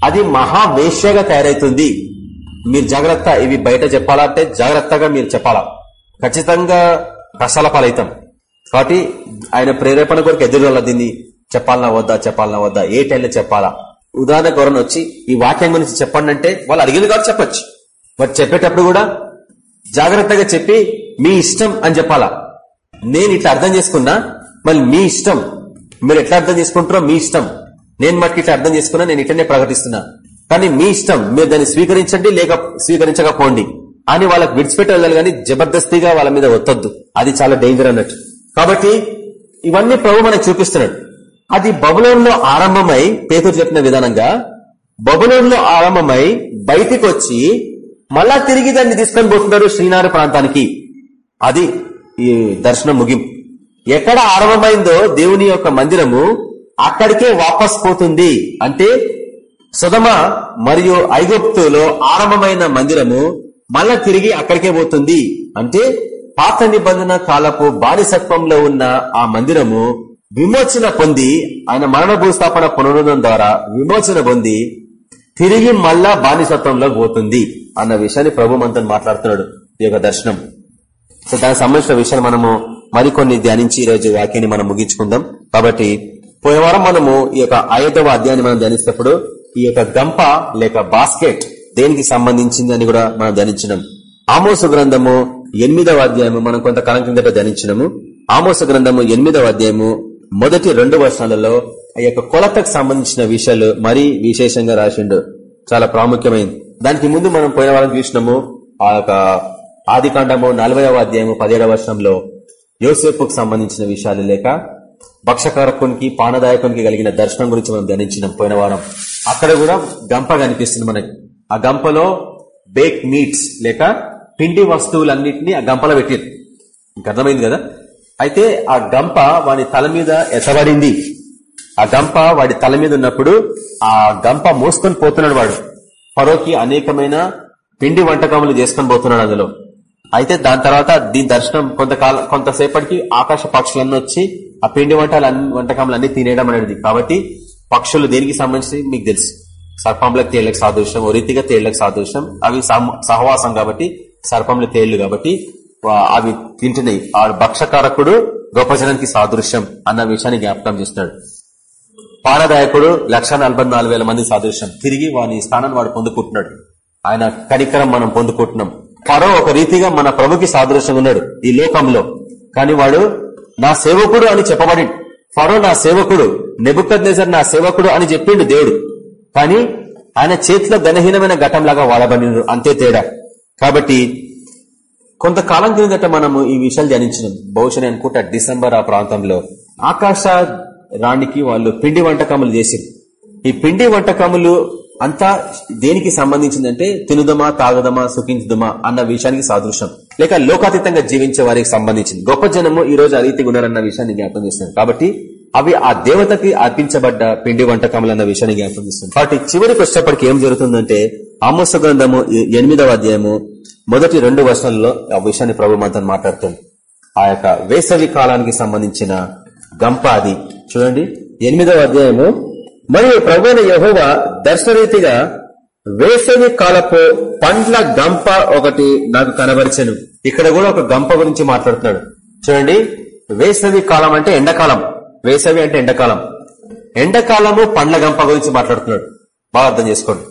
అది మహావేశ్యగా తయారైతుంది. మీరు జాగ్రత్త ఇవి బయట చెప్పాలంటే జాగ్రత్తగా మీరు చెప్పాలా? ఖచ్చితంగా కష్టాల పాలవుతాం కాబట్టి ఆయన ప్రేరేపణ కొరకు ఎదురు దీన్ని? చెప్పాలన్నా వద్దా చెప్పాలన్నా వద్దా? ఏ టైంలో చెప్పాలా? ఉదాహరణ ఎవరైనా వచ్చి ఈ వాక్యం గురించి చెప్పండి అంటే వాళ్ళు అడిగింది కాబట్టి చెప్పచ్చు. బట్ చెప్పేటప్పుడు కూడా జాగ్రత్తగా చెప్పి మీ ఇష్టం అని చెప్పాలా? నేను ఇట్లా అర్థం చేసుకున్నా మళ్ళీ మీ ఇష్టం. మీరు ఎట్లా అర్థం చేసుకుంటారో మీ ఇష్టం. నేను మటుకు ఇట్లా అర్థం చేసుకున్నా నేను ఇట్లనే ప్రకటిస్తున్నా. కానీ మీ ఇష్టం మీరు దాన్ని స్వీకరించండి లేక స్వీకరించకపోండి. అని వాళ్ళకి విడిచిపెట్టి కానీ జబర్దస్తిగా వాళ్ళ మీద ఒత్తొద్దు. అది చాలా డేంజర్ అన్నట్టు. కాబట్టి ఇవన్నీ ప్రభు మనకు చూపిస్తున్నాడు. అది బబులోన్లో ఆరంభమై పేతురు చెప్పిన విధానంగా బబులోన్లో ఆరంభమై బయటికి వచ్చి మళ్ళా తిరిగి దాన్ని తీసుకొని పోతున్నారు శ్రీనారు ప్రాంతానికి. అది ఈ దర్శనం ముగింపు. ఎక్కడ ఆరంభమైందో దేవుని యొక్క మందిరము అక్కడికే వాపస్ పోతుంది. అంటే సుధమ మరియు ఐగుప్తులో ఆరంభమైన మందిరము మళ్ళా తిరిగి అక్కడికే పోతుంది. అంటే పాత నిబంధన కాలపు బానిసత్వంలో ఉన్న ఆ మందిరము విమోచన పొంది ఆయన మరణ భూస్థాపన పునరుద్ధం ద్వారా విమోచన పొంది తిరిగి మళ్ళా బానిసత్వంలో పోతుంది అన్న విషయాన్ని ప్రభు మనతో మాట్లాడుతున్నాడు ఈ యొక్క దర్శనం. సో దానికి సంబంధించిన విషయాన్ని మనము మరికొన్ని ధ్యానించి ఈ రోజు వాక్యాన్ని మనం ముగించుకుందాం. కాబట్టి పోయిన వారం మనము ఈ యొక్క ఐదవ అధ్యాయాన్ని మనం ధ్యానిస్తప్పుడు ఈ యొక్క గంప లేక బాస్కెట్ దేనికి సంబంధించింది అని కూడా మనం ధ్యానించినాం. ఆమోసు గ్రంథము ఎనిమిదవ అధ్యాయము మనం కొంతకాలం కిందట ధ్యానించినము. ఆమోస గ్రంథము ఎనిమిదవ అధ్యాయము మొదటి రెండు వర్షాలలో ఆ యొక్క కొలతకు సంబంధించిన విషయాలు మరీ విశేషంగా రాసిండు. చాలా ప్రాముఖ్యమైనది దానికి ముందు మనం పోయిన వారం చూసినాము ఆ యొక్క ఆది కాండము నలభైవ అధ్యాయము పదిహేడవ వర్షంలో యోసేపుకు సంబంధించిన విషయాలు లేక భక్షకారకునికి పానదాయకునికి కలిగిన దర్శనం గురించి మనం ధ్యానించినాం పోయిన వారం. అక్కడ కూడా గంప కనిపిస్తుంది మనకి. ఆ గంపలో బేక్ మీట్స్ లేక పిండి వస్తువులన్నింటినీ ఆ గంపలో పెట్టింది ఇంక అర్థమైంది కదా? అయితే ఆ గంప వాడి తల మీద ఎత్తబడింది. ఆ గంప వాడి తల మీద ఉన్నప్పుడు ఆ గంప మోసుకొని పోతున్నాడు వాడు. పరోకి అనేకమైన పిండి వంటకములు చేసుకొని పోతున్నాడు అందులో. అయితే దాని తర్వాత దీని దర్శనం కొంతకాలం కొంతసేపటికి ఆకాశ పక్షులన్నీ వచ్చి ఆ పిండి వంటలు వంటకములు తినేయడం అనేది. కాబట్టి పక్షులు దేనికి సంబంధించి మీకు తెలుసు. సర్పంలకు తేళ్ళకు సాదృశ్యం ఓ రీతిగా తేళ్ళకు సాదృశ్యం. అవి సహవాసం కాబట్టి సర్పంల తేళ్ళు కాబట్టి అవి తింటున్నాయి. ఆ భక్షకారకుడు గొప్ప జనానికి సాదృశ్యం అన్న విషయాన్ని జ్ఞాపకం చేస్తున్నాడు. పానదాయకుడు లక్ష మంది సాదృశ్యం. తిరిగి వాని స్థానాన్ని వాడు పొందుకుంటున్నాడు. ఆయన కనికరం మనం పొందుకుంటున్నాం. పరో ఒక రీతిగా మన ప్రభుకి సాదృశ్యంగా ఉన్నాడు ఈ లోకంలో. కానీ వాడు నా సేవకుడు అని చెప్పబడి ఫరో నా సేవకుడు నెబుకద్ నా సేవకుడు అని చెప్పిండు దేవుడు. కానీ ఆయన చేతిలో ఘనహీనమైన ఘటంలాగా వాడబడినాడు అంతే తేడా. కాబట్టి కొంతకాలం క్రిందట మనము ఈ విషయాలు ధ్యానించినాం. బహుశా అనుకుంటా డిసెంబర్ ఆ ప్రాంతంలో. ఆకాశ రాణికి వాళ్ళు పిండి వంటకములు చేసి ఈ పిండి వంటకములు అంతా దేనికి సంబంధించిందంటే తినుదమా తాగదమా సుఖించుదమా అన్న విషయానికి సాదృశ్యం. లేక లోకాతీతంగా జీవించే వారికి సంబంధించింది. గొప్ప జనము ఈ రోజు అరీతిగా ఉన్నారన్న విషయాన్ని జ్ఞాపకం చేస్తున్నారు. కాబట్టి అవి ఆ దేవతకి అర్పించబడ్డ పిండి వంటకములు అన్న విషయాన్ని జ్ఞాపకం చేస్తుంది. కాబట్టి చివరికి వచ్చేప్పటికి ఏం జరుగుతుందంటే ఆమోస గ్రంథము ఎనిమిదవ అధ్యాయము మొదటి రెండు వర్షాలలో ఆ విషయాన్ని ప్రభు మనతో మాట్లాడుతుంది. ఆ యొక్క వేసవి కాలానికి సంబంధించిన గంప అది. చూడండి ఎనిమిదవ అధ్యాయము. మరియు ప్రభుణ యహోవ దర్శనరీతిగా వేసవి కాలపు పండ్ల గంప ఒకటి నాకు కనబరిచను. ఇక్కడ కూడా ఒక గంప గురించి మాట్లాడుతున్నాడు. చూడండి వేసవి కాలం అంటే ఎండాకాలం. వేసవి అంటే ఎండాకాలం. ఎండాకాలము పండ్ల గంప గురించి మాట్లాడుతున్నాడు. బాగా అర్థం చేసుకోండి.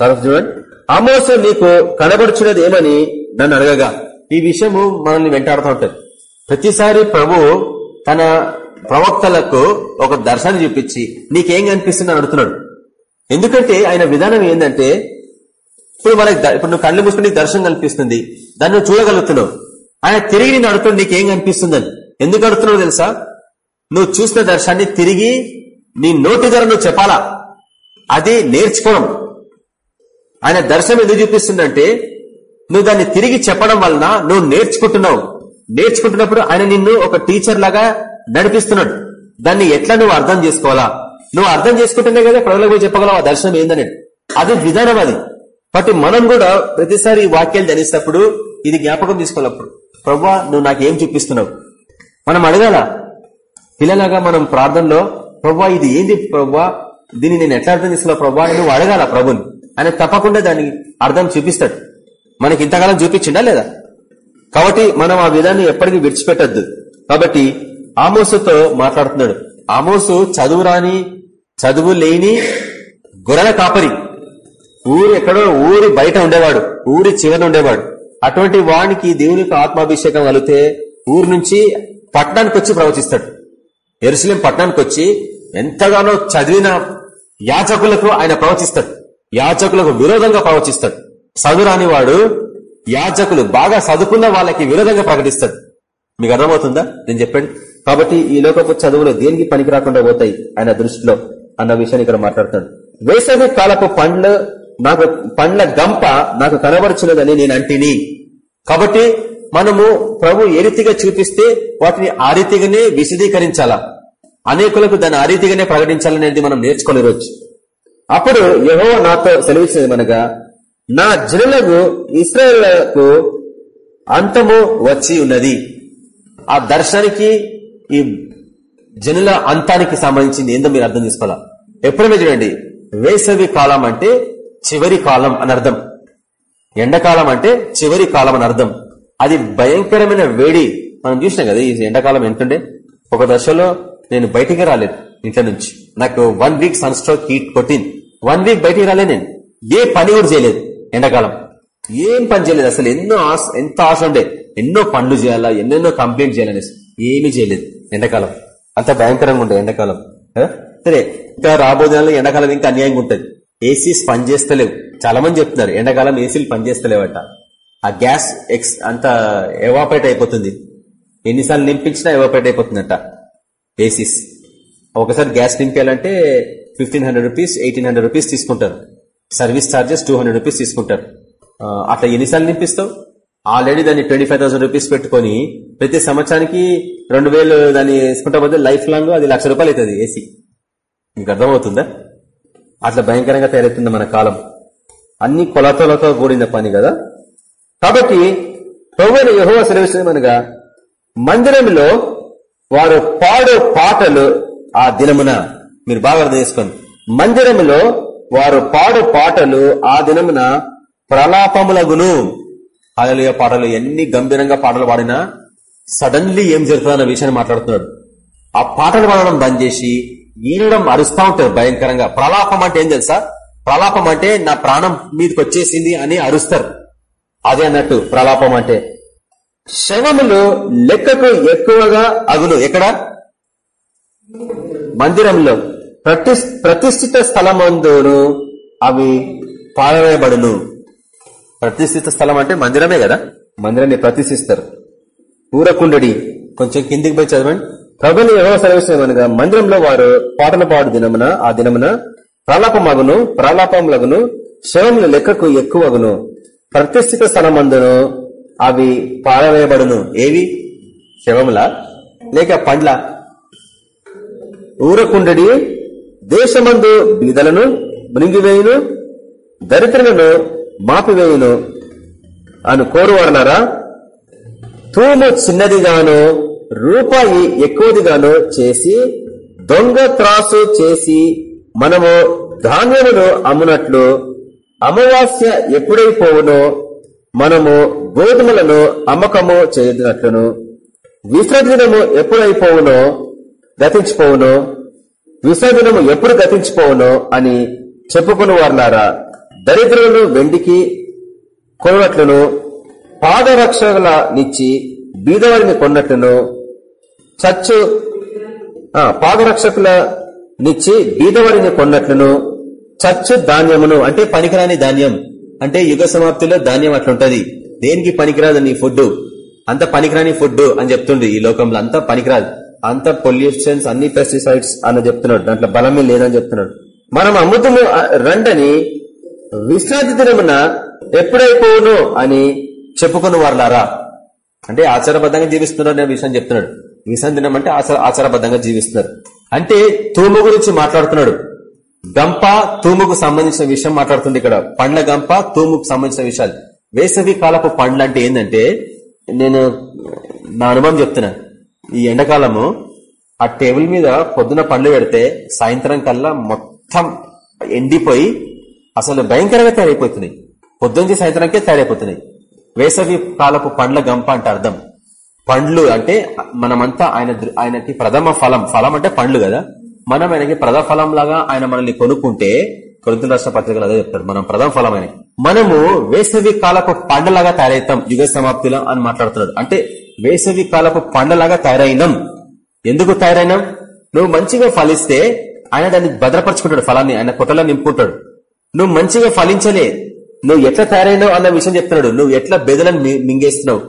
తర్వాత చూడండి. ఆమోస నీకు కనబడుచున్నది ఏమని నన్ను అడగగా. ఈ విషయము మనల్ని వెంటాడుతూ ఉంటుంది. ప్రతిసారి ప్రభు తన ప్రవక్తలకు ఒక దర్శనం చూపించి నీకేం కనిపిస్తుంది అడుగుతున్నాడు. ఎందుకంటే ఆయన విధానం ఏంటంటే ఇప్పుడు మనకి ఇప్పుడు నువ్వు కళ్ళు మూసుకుని దర్శనం కనిపిస్తుంది. దాన్ని నువ్వు చూడగలుగుతున్నావు. ఆయన తిరిగి నేను అడుగుతున్నాడు నీకేం కనిపిస్తుందని. ఎందుకు అడుగుతున్నావు తెలుసా? నువ్వు చూసిన దర్శనాన్ని తిరిగి నీ నోటి ధర నువ్వు చెప్పాలా? అది నేర్చుకోవడం. ఆయన దర్శనం ఎందుకు చూపిస్తుందంటే నువ్వు దాన్ని తిరిగి చెప్పడం వలన నువ్వు నేర్చుకుంటున్నావు. నేర్చుకుంటున్నప్పుడు ఆయన నిన్ను ఒక టీచర్ లాగా నడిపిస్తున్నాడు. దాన్ని ఎట్లా నువ్వు అర్థం చేసుకోవాలా? నువ్వు అర్థం చేసుకుంటున్నా కదా ప్రజలకు పోయి చెప్పగలవు ఆ దర్శనం ఏందని అది విధానం అది. కాబట్టి మనం కూడా ప్రతిసారి వాక్యాలు ధనిస్తప్పుడు ఇది జ్ఞాపకం తీసుకోవాలప్పుడు ప్రవ్వా నువ్వు నాకేం చూపిస్తున్నావు? మనం అడగాల? పిల్లలాగా మనం ప్రార్థనలో ప్రవ్వా ఇది ఏంది ప్రవ్వా దీన్ని నేను ఎట్లా అర్థం చేసుకోవాలా ప్రవ్వా నువ్వు అడగాల ప్రభుని. ఆయన తప్పకుండా దాన్ని అర్థం చూపిస్తాడు. మనకి ఇంతకాలం చూపించిండా లేదా? కాబట్టి మనం ఆ విధాన్ని ఎప్పటికీ విడిచిపెట్టద్దు. కాబట్టి ఆమోసుతో మాట్లాడుతున్నాడు. ఆమోసు చదువు రాని చదువు లేని గొర్రెల కాపరి. ఊరు ఎక్కడో ఊరి బయట ఉండేవాడు. ఊరి చివరి ఉండేవాడు. అటువంటి వానికి దేవునికి ఆత్మాభిషేకం కలిగితే ఊరు నుంచి పట్టణానికి వచ్చి ప్రవచిస్తాడు. ఎరుసలేం పట్టణానికి వచ్చి ఎంతగానో చదివిన యాచకులకు ఆయన ప్రవచిస్తాడు. యాచకులకు విరోధంగా ప్రవచిస్తాడు. చదువురాని వాడు యాచకులు బాగా చదువుకున్న వాళ్ళకి విరోధంగా ప్రకటిస్తాడు. మీకు అర్థమవుతుందా? నేను చెప్పండి. కాబట్టి ఈ లోకపు చదువులు దేనికి పనికి రాకుండా పోతాయి? ఆయన దృష్టిలో అన్న విషయాన్ని ఇక్కడ మాట్లాడుతాడు వేసవి కాలపు పండ్లు నాకు పండ్ల గంప నాకు కనబడుచున్నదని నేను అంటిని. కాబట్టి మనము ప్రభు ఏ రీతిగా చూపిస్తే వాటిని ఆ రీతిగానే విశదీకరించాలా? అనేకులకు దాన్ని ఆ రీతిగానే ప్రకటించాలనేది మనం నేర్చుకోలేరు రోజు. అప్పుడు యహో నాతో సెలవిచ్చినది మనగా నా జనులకు ఇస్రాయలకు అంతము వచ్చి ఉన్నది. ఆ దర్శనానికి ఈ జనుల అంతానికి సంబంధించింది ఏందో మీరు అర్థం చేసుకోవాలా? ఎప్పుడైనా చూడండి వేసవి కాలం అంటే చివరి కాలం అని అర్థం. ఎండాకాలం అంటే చివరి కాలం అని అర్థం. అది భయంకరమైన వేడి. మనం చూసినాం కదా ఈ ఎండాకాలం ఎంతుండే? ఒక దశలో నేను బయటికి రాలేదు ఇంట్లో నుంచి. నాకు one week sun stroke heat కొట్టింది. వన్ వీక్ బయటికి రాలేదు నేను. ఏ పని కూడా చేయలేదు ఎండాకాలం. ఏం పని చేయలేదు అసలు. ఎన్నో ఆశ ఎంత ఆశ ఉండే. ఎన్నో పనులు చేయాలా ఎన్నెన్నో కంప్లైంట్ చేయాలనేసి. ఏమీ చేయలేదు ఎండాకాలం. అంత భయంకరంగా ఉండే ఎండాకాలం. సరే ఇంకా రాబోదే ఎండాకాలం ఇంకా అన్యాయంగా ఉంటుంది. ఏసీస్ పనిచేస్తలేవు. చాలా మంది చెప్తున్నారు ఎండాకాలం ఏసీలు పనిచేస్తలేవట. ఆ గ్యాస్ ఎక్స్ అంత ఎవాపరేట్ అయిపోతుంది. ఎన్నిసార్లు నింపించినా ఎవాపరేట్ అయిపోతుందట. ఏసీస్ ఒకసారి gas నింపేయాలంటే fifteen hundred rupees eighteen hundred rupees తీసుకుంటారు. Service charges two hundred rupees తీసుకుంటారు. అట్లా ఎన్నిసార్లు నింపిస్తావు? ఆల్రెడీ దాన్ని ట్వంటీ ఫైవ్ థౌసండ్ రూపీస్ పెట్టుకొని ప్రతి సంవత్సరానికి రెండు వేలు దాన్ని వేసుకుంటా పోతే లైఫ్ లాంగ్ అది లక్ష రూపాయలు అవుతుంది ఏసీ మీకు అర్థమవుతుందా? అట్లా భయంకరంగా తయారవుతుంది మన కాలం. అన్ని కొలతలతో కూడిన పని కదా? కాబట్టి ప్రభుని యహోవ సెలవిస్తుందనగా మందిరంలో వారు పాడు పాటలు ఆ దినమున మీరు బాగా అర్థం చేసుకోండి. మందిరములో వారు పాడు పాటలు ఆ దినమున ప్రలాపములగును. అలలియ పాటలు ఎన్ని గంభీరంగా పాటలు పాడినా సడన్లీ ఏం జరుగుతుందన్న విషయాన్ని మాట్లాడుతున్నాడు. ఆ పాటలు పాడడం బంద్ చేసి ఈనడం అరుస్తా ఉంటారు భయంకరంగా. ప్రలాపం అంటే ఏం తెలుసా? ప్రలాపం అంటే నా ప్రాణం మీదకి వచ్చేసింది అని అరుస్తారు. అదే అన్నట్టు ప్రలాపం అంటే శవములు లెక్కకు ఎక్కువగా అగును. ఎక్కడ? మందిరంలో. ప్రతి ప్రతిష్ఠిత స్థలమందును అవి పారవేయబడును. ప్రతిష్ఠిత స్థలం అంటే మందిరమే కదా? మందిరాన్ని ప్రతిష్ఠిస్తారు. ఊరకుండడి. కొంచెం కిందికి పోయి చదవండి. ప్రభుని ఎవరో సెలవిస్తున్నామనగా మందిరంలో వారు పాటలు పాడు దినమున ఆ దినమున ప్రలాపమగును ప్రలాపములగును శవముల లెక్కకు ఎక్కువగును ప్రతిష్ఠిత స్థలమందును అవి పారవేయబడును. ఏవి? శవముల? లేక పండ్ల? ఊరకుండడి దేశమందు బీదలను మృంగివేయును దరిద్రులను మాపివేయును అని కోరువారన్నారా తూము చిన్నదిగాను రూపాయి ఎక్కువదిగాను చేసి దొంగ త్రాసు చేసి మనము ధాన్యమును అమ్మునట్లు అమావాస్య ఎప్పుడైపోవునో మనము గోధుమలను అమ్మకము చేయనట్లును విసర్జనము ఎప్పుడైపోవునో గతించిపోవునో విసర్జనము ఎప్పుడు గతించిపోవునో అని చెప్పుకుని వారులారా దరిద్రులను వెండికి కొనట్లును పాదరక్షల నిచ్చి బీదవారిని కొన్నట్లును చచ్చు పాదరక్షకుల నిచ్చి బీదవారిని కొన్నట్లును చచ్చు ధాన్యమును అంటే పనికిరాని ధాన్యం అంటే యుగ సమాప్తిలో ధాన్యం అట్లుంటది. దేనికి పనికిరాదు నీ ఫుడ్ అంత పనికిరాని ఫుడ్ అని చెప్తుండే ఈ లోకంలో. అంతా పనికిరాదు. అంత పొల్యూషన్స్ అన్ని పెస్టిసైడ్స్ అని చెప్తున్నాడు. దాంట్లో బలమే లేదని చెప్తున్నాడు. మనం అమృతము రండని విశ్రాంతి దినమున ఎప్పుడైపోవును అని చెప్పుకున్న వారులారా? అంటే ఆచారబద్ధంగా జీవిస్తున్నారు అనే విషయం చెప్తున్నాడు. విశ్రాంతి దినం అంటే ఆచార ఆచారబద్ధంగా జీవిస్తున్నారు. అంటే తూము గురించి మాట్లాడుతున్నాడు. గంప తూముకు సంబంధించిన విషయం మాట్లాడుతుంది ఇక్కడ పండ్ల గంప తూముకు సంబంధించిన విషయాలు. వేసవి కాలపు పండ్లు అంటే ఏంటంటే నేను నా అనుభవం చెప్తున్నా. ఈ ఎండాకాలము ఆ టేబుల్ మీద పొద్దున పండ్లు పెడితే సాయంత్రం కల్లా మొత్తం ఎండిపోయి అసలు భయంకరంగా తయారైపోతున్నాయి. పొద్దున్న సాయంత్రంకే తయారైపోతున్నాయి. వేసవి కాలపు పండ్ల గంప అంటే అర్థం. పండ్లు అంటే మనమంతా ఆయన ఆయనకి ప్రథమ ఫలం. ఫలం అంటే పండ్లు కదా. మనం ఆయనకి ప్రథమ ఫలం లాగా ఆయన మనల్ని కొనుక్కుంటే కొరింత రాష్ట్ర పత్రికలు అదే చెప్తారు. మనం ప్రథమ ఫలం ఆయన మనము వేసవి కాలపు పండలాగా తయారవుతాం యుగ సమాప్తిలో అని మాట్లాడుతున్నాడు. అంటే వేసవి కాలపు పండలాగా తయారైనాం. ఎందుకు తయారైనాం? నువ్వు మంచిగా ఫలిస్తే ఆయన దాన్ని భద్రపరచుకుంటాడు ఫలాన్ని ఆయన కొట్టలో నింపుకుంటాడు. నువ్వు మంచిగా ఫలించలే. నువ్వు ఎట్లా తయారైనావు అన్న విషయం చెప్తున్నాడు. నువ్వు ఎట్లా బెదలను మింగేస్తున్నావు?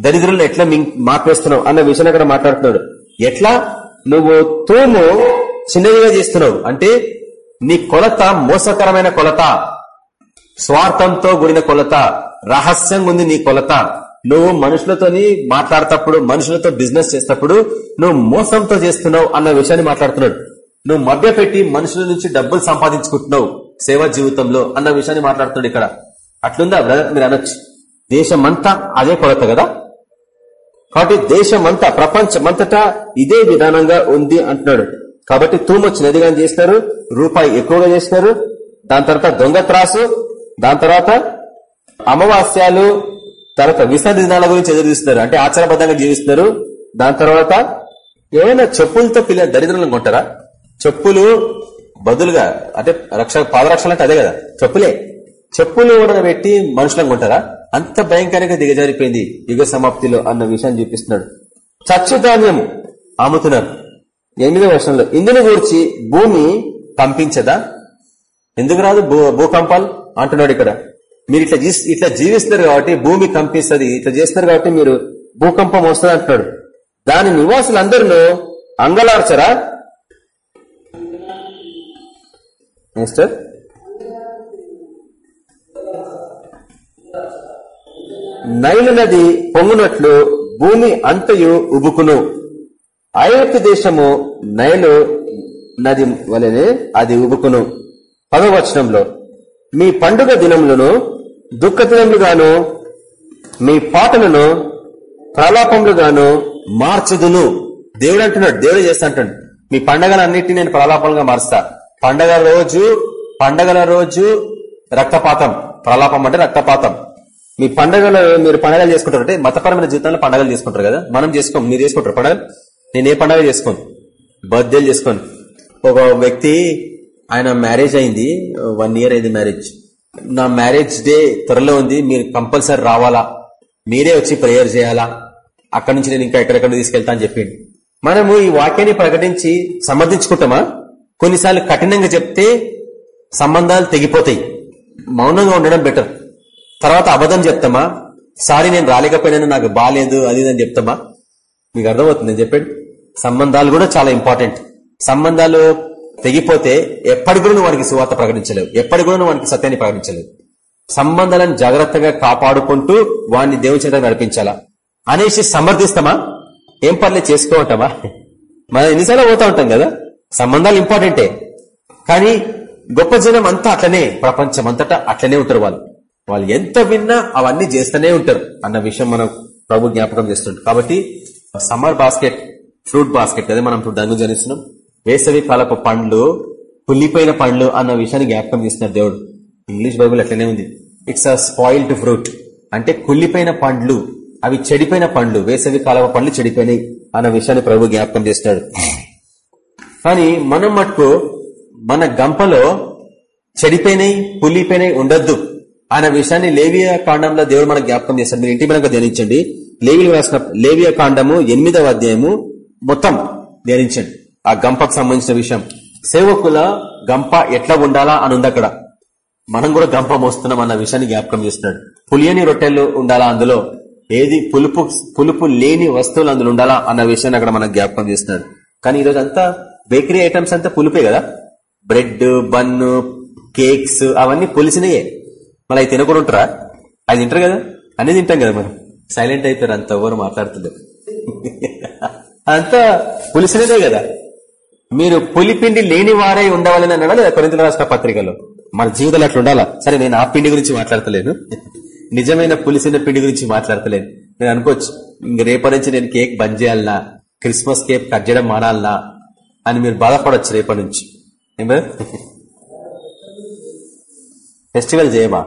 దరిద్రులను ఎట్లా మింగ్- మాపేస్తున్నావు? అన్న విషయం అక్కడ మాట్లాడుతున్నాడు. ఎట్లా? నువ్వు తూము చిన్నదిగా చేస్తున్నావు. అంటే నీ కొలత మోసకరమైన కొలత స్వార్థంతో కూడిన కొలత రహస్యంగా ఉంది నీ కొలత. నువ్వు మనుషులతోని మాట్లాడేటప్పుడు మనుషులతో బిజినెస్ చేసేటప్పుడు నువ్వు మోసంతో చేస్తున్నావు అన్న విషయాన్ని మాట్లాడుతున్నాడు. నువ్వు మధ్య పెట్టి మనుషుల నుంచి డబ్బులు సంపాదించుకుంటున్నావు సేవా జీవితంలో అన్న విషయాన్ని మాట్లాడుతున్నాడు ఇక్కడ. అట్లుందా బ్రదర్? మీరు అనొచ్చు. దేశమంతా అదే కొలత కదా? కాబట్టి దేశమంతా ప్రపంచమంతటా ఇదే విధానంగా ఉంది అంటున్నాడు. కాబట్టి తూము చిన్నదిగా చేస్తారు రూపాయి ఎక్కువగా చేస్తారు దాని తర్వాత దొంగ త్రాసు దాని తర్వాత అమావాస్యాలు తర్వాత విశ్రాంతి దినాల గురించి ఎదురుస్తున్నారు అంటే ఆచారబద్ధంగా జీవిస్తున్నారు. దాని తర్వాత ఏమైనా చెప్పులతో పిల్ల దరిద్రులను కొంటారా? చెప్పులు బదులుగా అంటే రక్ష పాదరక్షలు అంటే అదే కదా చెప్పులే. చెప్పులు కూడా పెట్టి మనుషులను కొంటారా? అంత భయంకరంగా దిగజారిపోయింది యుగ సమాప్తిలో అన్న విషయాన్ని చూపిస్తున్నాడు. చచ్చు ధాన్యం అమ్ముతున్నారు. ఎనిమిదో వర్షంలో ఇందుని గూర్చి భూమి పంపించదా ఎందుకు రాదు? భూ- భూకంపాలు అంటున్నాడు ఇక్కడ. మీరు ఇట్లా ఇట్లా జీవిస్తారు కాబట్టి భూమి కంపిస్తుంది ఇట్లా చేస్తారు కాబట్టి మీరు భూకంపం వస్తుంది అంటున్నాడు. దాని నివాసులందరూ అంగలార్చరా? మిస్టర్ నైలు నది పొంగునట్లు భూమి అంతయు ఉబుకును. ఐరోప్య దేశము నైలు నది వలనే అది ఉబుకును పదవచనంలో మీ పండుగ దినములను దుఃఖ దినములుగాను మీ పాటలను ప్రలాపములుగాను మార్చదును. దేవుడు అంటున్నాడు దేవుడు చేస్తా అంటాడు మీ పండగలన్నిటిని నేను ప్రలాపంగా మారుస్తా. పండగ రోజు పండగల రోజు రక్తపాతం. ప్రలాపం అంటే రక్తపాతం. మీ పండగలు మీరు పండగలు చేసుకుంటారు అంటే మతపరమైన జీవితంలో పండగలు చేసుకుంటారు కదా? మనం చేసుకోం మీరు చేసుకుంటారు పండగలు? నేను ఏ పండగ చేసుకోను? బర్త్డేలు చేసుకోను. ఒక వ్యక్తి ఆయన మ్యారేజ్ అయింది వన్ ఇయర్ అయింది మ్యారేజ్. నా మ్యారేజ్ డే త్వరలో ఉంది మీరు కంపల్సరీ రావాలా? మీరే వచ్చి ప్రేయర్ చేయాలా? అక్కడి నుంచి నేను ఇంకా ఎక్కడెక్కడ తీసుకెళ్తా అని చెప్పిండు. మనము ఈ వాక్యాన్ని ప్రకటించి సమర్థించుకుంటామా? కొన్నిసార్లు కఠినంగా చెప్తే సంబంధాలు తెగిపోతాయి. మౌనంగా ఉండడం బెటర్ తర్వాత అబద్ధం చెప్తామా? సారీ నేను రాలేకపోయినాను నాకు బాగాలేదు అది అని చెప్తామా? మీకు అర్థమవుతుంది నేను చెప్పాడు సంబంధాలు కూడా చాలా ఇంపార్టెంట్ సంబంధాలు తెగిపోతే ఎప్పటి కూడా నువ్వు వానికి సువార్త ప్రకటించలేవు. ఎప్పటి కూడా నువ్వు వానికి సత్యాన్ని ప్రకటించలేవు. సంబంధాలను జాగ్రత్తగా కాపాడుకుంటూ వాడిని దేవుని చేత నడిపించాలా? అనేసి సమర్థిస్తామా? ఏం పర్లేదు చేసుకోవటమా మనం ఎన్నిసార్లు పోతా ఉంటాం కదా? సంబంధాలు ఇంపార్టెంటే కానీ గొప్ప జనం అంతా అట్లనే ప్రపంచం అంతటా అట్లనే ఉంటారు వాళ్ళు. వాళ్ళు ఎంత విన్నా అవన్నీ చేస్తూనే ఉంటారు అన్న విషయం మనం ప్రభు జ్ఞాపకం చేస్తుంటారు కాబట్టి సమ్మర్ బాస్కెట్ ఫ్రూట్ బాస్కెట్ అదే మనం ఇప్పుడు దాని గురించి జనిస్తున్నాం. వేసవి కాలపు పండ్లు పుల్లిపోయిన పండ్లు అన్న విషయాన్ని జ్ఞాపకం చేస్తున్నారు దేవుడు. ఇంగ్లీష్ బైబుల్ అట్లనే ఉంది. ఇట్స్ అ స్పాయిల్డ్ ఫ్రూట్ అంటే కుళ్ళిపోయిన పండ్లు అవి చెడిపోయిన పండ్లు వేసవి కాలపు పండ్లు చెడిపోయినాయి అన్న విషయాన్ని ప్రభు జ్ఞాపకం చేస్తున్నాడు. కానీ మనం మటుకు మన గంపలో చెడిపోయినాయి పులిపోయినాయి ఉండొద్దు అన్న విషయాన్ని లేవియా కాండంలో దేవుడు మనకు జ్ఞాపకం చేస్తాడు మీరు ఇంటి మనకు ధ్యానించండి. లేవిలు రాసిన లేవియా కాండము ఎనిమిదవ అధ్యాయము మొత్తం ధ్యానించండి ఆ గంపకు సంబంధించిన విషయం. సేవకుల గంప ఎట్లా ఉండాలా అని ఉంది అక్కడ. మనం కూడా గంప మోస్తున్నాం అన్న విషయాన్ని జ్ఞాపకం చేస్తున్నాడు. పులియని రొట్టెలు ఉండాలా అందులో? ఏది పులుపు పులుపు లేని వస్తువులు అందులో ఉండాలా అన్న విషయాన్ని అక్కడ మనం జ్ఞాపకం చేస్తున్నాడు. కానీ ఈరోజు అంతా బేకరీ ఐటమ్స్ అంతా పులిపే కదా? బ్రెడ్ బన్ను కేక్స్ అవన్నీ పులిసినయే. మళ్ళీ అవి తినకుండా ఉంటారా? అది తింటారు కదా? అన్ని తింటాం కదా మనం. సైలెంట్ అయిపోయారు అంత ఎవరు మాట్లాడుతుంది అంతా పులిసినదే కదా. మీరు పులిపిండి లేని వారే ఉండవాలని అన్నాడా లేదా కొరింతల రాష్ట్ర పత్రికలో? మన జీవితాలు అట్లా ఉండాలా? సరే నేను ఆ పిండి గురించి మాట్లాడతలేను. నిజమైన పులిసిన పిండి గురించి మాట్లాడతలేను. నేను అనుకోవచ్చు ఇంక రేపటి నుంచి నేను కేక్ బంద్ చేయాలనా? క్రిస్మస్ కేక్ కట్ చేయడం మానాలనా? అని మీరు బాధపడవచ్చు రేపటి నుంచి. ఫెస్టివల్ చేయమా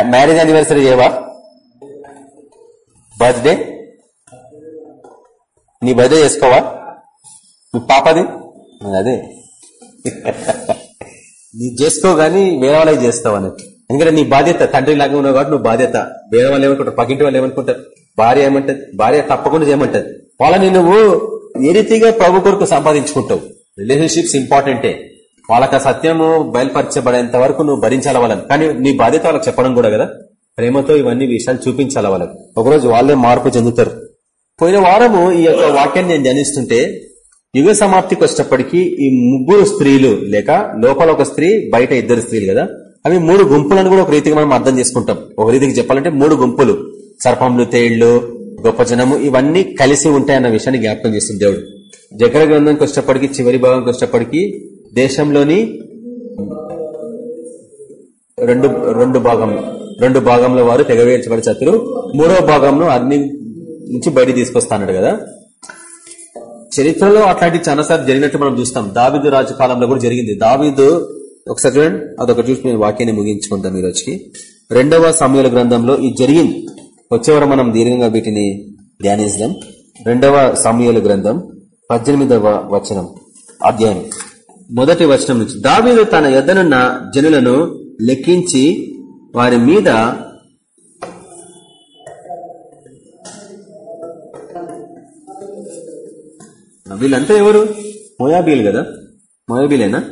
మ్యారేజ్ యానివర్సరీ చేయవా? బర్త్డే? నీ బర్త్డే చేసుకోవా? మీ పాపది? అదే. నీ చేసుకో గానీ వేరే వాళ్ళకి చేస్తావు అన్నట్టు. ఎందుకంటే నీ బాధ్యత తండ్రి లాగా ఉన్నావు కాబట్టి నువ్వు బాధ్యత. వేరే వాళ్ళు ఏమనుకుంటారు? పక్కింటి వాళ్ళు ఏమనుకుంటారు? భార్య ఏమంటది? భార్య తప్పకుండా చేయమంటది. వాళ్ళని నువ్వు ఏ రీతిగా ప్రభు కొరకు సంపాదించుకుంటావు? రిలేషన్షిప్స్ ఇంపార్టెంటే. వాళ్ళకి ఆ సత్యము బయలుపరచబడేంత వరకు నువ్వు భరించాల వాళ్ళని. కానీ నీ బాధ్యత వాళ్ళకి చెప్పడం కూడా కదా. ప్రేమతో ఇవన్నీ విషయాలు చూపించాల వాళ్ళకి. ఒకరోజు వాళ్ళే మార్పు చెందుతారు. పోయిన వారము ఈ యొక్క వాక్యాన్ని నేను ధ్యానిస్తుంటే యుగ సమాప్తికి వచ్చేటప్పటికి ఈ ముగ్గురు స్త్రీలు లేక లోపల ఒక స్త్రీ బయట ఇద్దరు స్త్రీలు కదా? అవి మూడు గుంపులను కూడా ఒక రీతికి మనం అర్థం చేసుకుంటాం. ఒక రీతికి చెప్పాలంటే మూడు గుంపులు. సర్పంలు తేళ్ళు గొప్ప జనము ఇవన్నీ కలిసి ఉంటాయన్న విషయాన్ని జ్ఞాపకం చేస్తుంది దేవుడు. జకర గ్రంథంకి వచ్చేటప్పటికి చివరి భాగంకి వచ్చేటప్పటికి దేశంలోని రెండు రెండు భాగం రెండు భాగంలో వారు తెగవేర్చబడి చతురు. మూడో భాగంలో అగ్ని నుంచి బయట తీసుకొస్తాడు కదా. చరిత్రలో అట్లాంటి చాలాసార్లు జరిగినట్టు మనం చూస్తాం. దావిదు రాజు కాలంలో కూడా జరిగింది. దావిదు ఒకసారి చూడండి. అదొక చూసి నేను వాక్యాన్ని ముగించుకుంటాం ఈ రోజుకి. రెండవ సమయాల గ్రంథంలో ఇది జరిగింది. వచ్చేవారు మనం దీర్ఘంగా వీటిని ధ్యానిస్తాం రెండవ సమయాల గ్రంథం పద్దెనిమిదవ వచనం అధ్యాయం. మొదటి వచనం నుంచి. దావీదు తన యొద్దనున్న జనులను లెక్కించి వారి మీద వీళ్ళంతా ఎవరు? మోయాబీలు కదా? మోయాబీలేనా?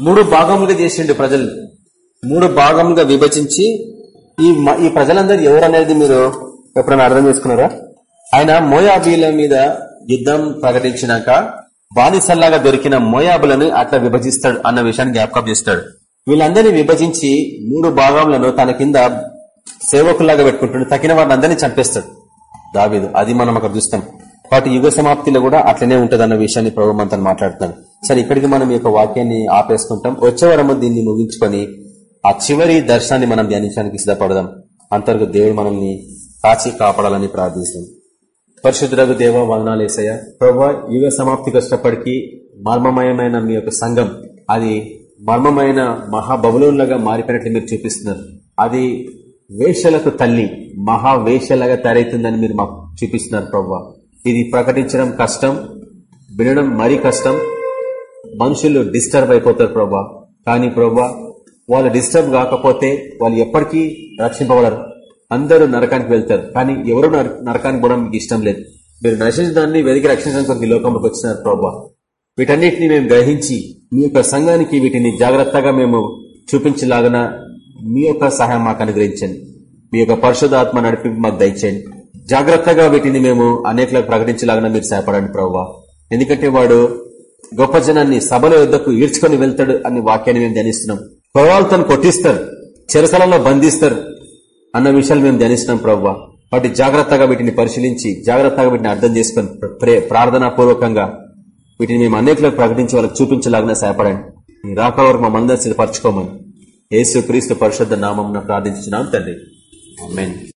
మూడు భాగములుగా చేసిండు ప్రజలు. మూడు భాగములుగా విభజించి ఈ ఈ ప్రజలందరూ ఎవరు అనేది మీరు ఎప్పుడైనా అర్థం చేసుకున్నారా? ఆయన మోయాబీల మీద యుద్ధం ప్రకటించినాక బానిసల్లాగా దొరికిన మోయాబులను అట్లా విభజిస్తాడు అన్న విషయాన్ని జ్ఞాపకం చేస్తాడు. వీళ్ళందరినీ విభజించి మూడు భాగములను తన కింద సేవకుల్లాగా పెట్టుకుంటుండే తగిన వారిని అందరినీ చంపేస్తాడు. దావీదు అది మనం అక్కడ చూస్తాం వాటి యుగ సమాప్తిలో కూడా అట్లనే ఉంటుంది అన్న విషయాన్ని ప్రభు మనతో మాట్లాడుతున్నాడు. సరే ఇక్కడికి మనం ఈ యొక్క వాక్యాన్ని ఆపేసుకుంటాం. వచ్చేవరము దీన్ని ముగించుకొని ఆ చివరి దర్శనాన్ని మనం ధ్యానించడానికి సిద్ధపడదాం. అంతవరకు దేవుడు మనల్ని కాచి కాపాడాలని ప్రార్థిస్తాం పరిశుద్ధులకు దేవ వదనాలు వేసయ్య ప్రభా యుగ సమాప్తికి వచ్చినప్పటికీ మర్మమయమైన మీ యొక్క సంఘం అది మర్మమైన మహాబబులంలాగా మారిపోయినట్లు మీరు చూపిస్తున్నారు. అది వేషలకు తల్లి మహావేషలాగా తయారైతుందని మీరు మాకు చూపిస్తున్నారు ప్రభా. ఇది ప్రకటించడం కష్టం వినడం మరీ కష్టం మనుషులు డిస్టర్బ్ అయిపోతారు ప్రభా. కానీ ప్రభా వాళ్ళు డిస్టర్బ్ కాకపోతే వాళ్ళు ఎప్పటికీ రక్షింపబడరు. అందరూ నరకానికి వెళ్తారు. కానీ ఎవరు నర- నరకానికి పోవడం మీకు ఇష్టం లేదు. మీరు నశించడాన్ని వెతికి రక్షించడానికి లోకంలోకి వచ్చినారు ప్రభా. వీటన్నిటిని మేము గ్రహించి మీ యొక్క సంఘానికి వీటిని జాగ్రత్తగా మేము చూపించలాగన మీ యొక్క సహాయం మాకు అనుగ్రహించండి. మీ యొక్క పరిశుధాత్మ నడిపి మాకు దయచేయండి. జాగ్రత్తగా వీటిని మేము అనేకలకు ప్రకటించలాగన మీరు సహాయపడండి ప్రభావ ఎందుకంటే వాడు గొప్ప జనాన్ని సభల యుద్ధకు ఈడ్చుకొని వెళ్తాడు అనే వాక్యాన్ని మేము ధ్యానిస్తున్నాం. తను కొట్టిస్తారు. చెరసలలో బంధిస్తారు. అన్న విషయాలు మేము ధ్యానిస్తున్నాం ప్రవ్వా. వాటి జాగ్రత్తగా వీటిని పరిశీలించి జాగ్రత్తగా వీటిని అర్థం చేసుకొని ప్రే- ప్రార్థనా పూర్వకంగా వీటిని మేము అనేకలకు ప్రకటించి వాళ్ళకి చూపించలాగిన సహాయపడండి. ఈ రాక వరకు మమ్మల్ని సిద్ధపరచుకోమని. యేసు క్రీస్తు పరిశుద్ధ నామం ప్రార్థించున్నాం తండ్రి.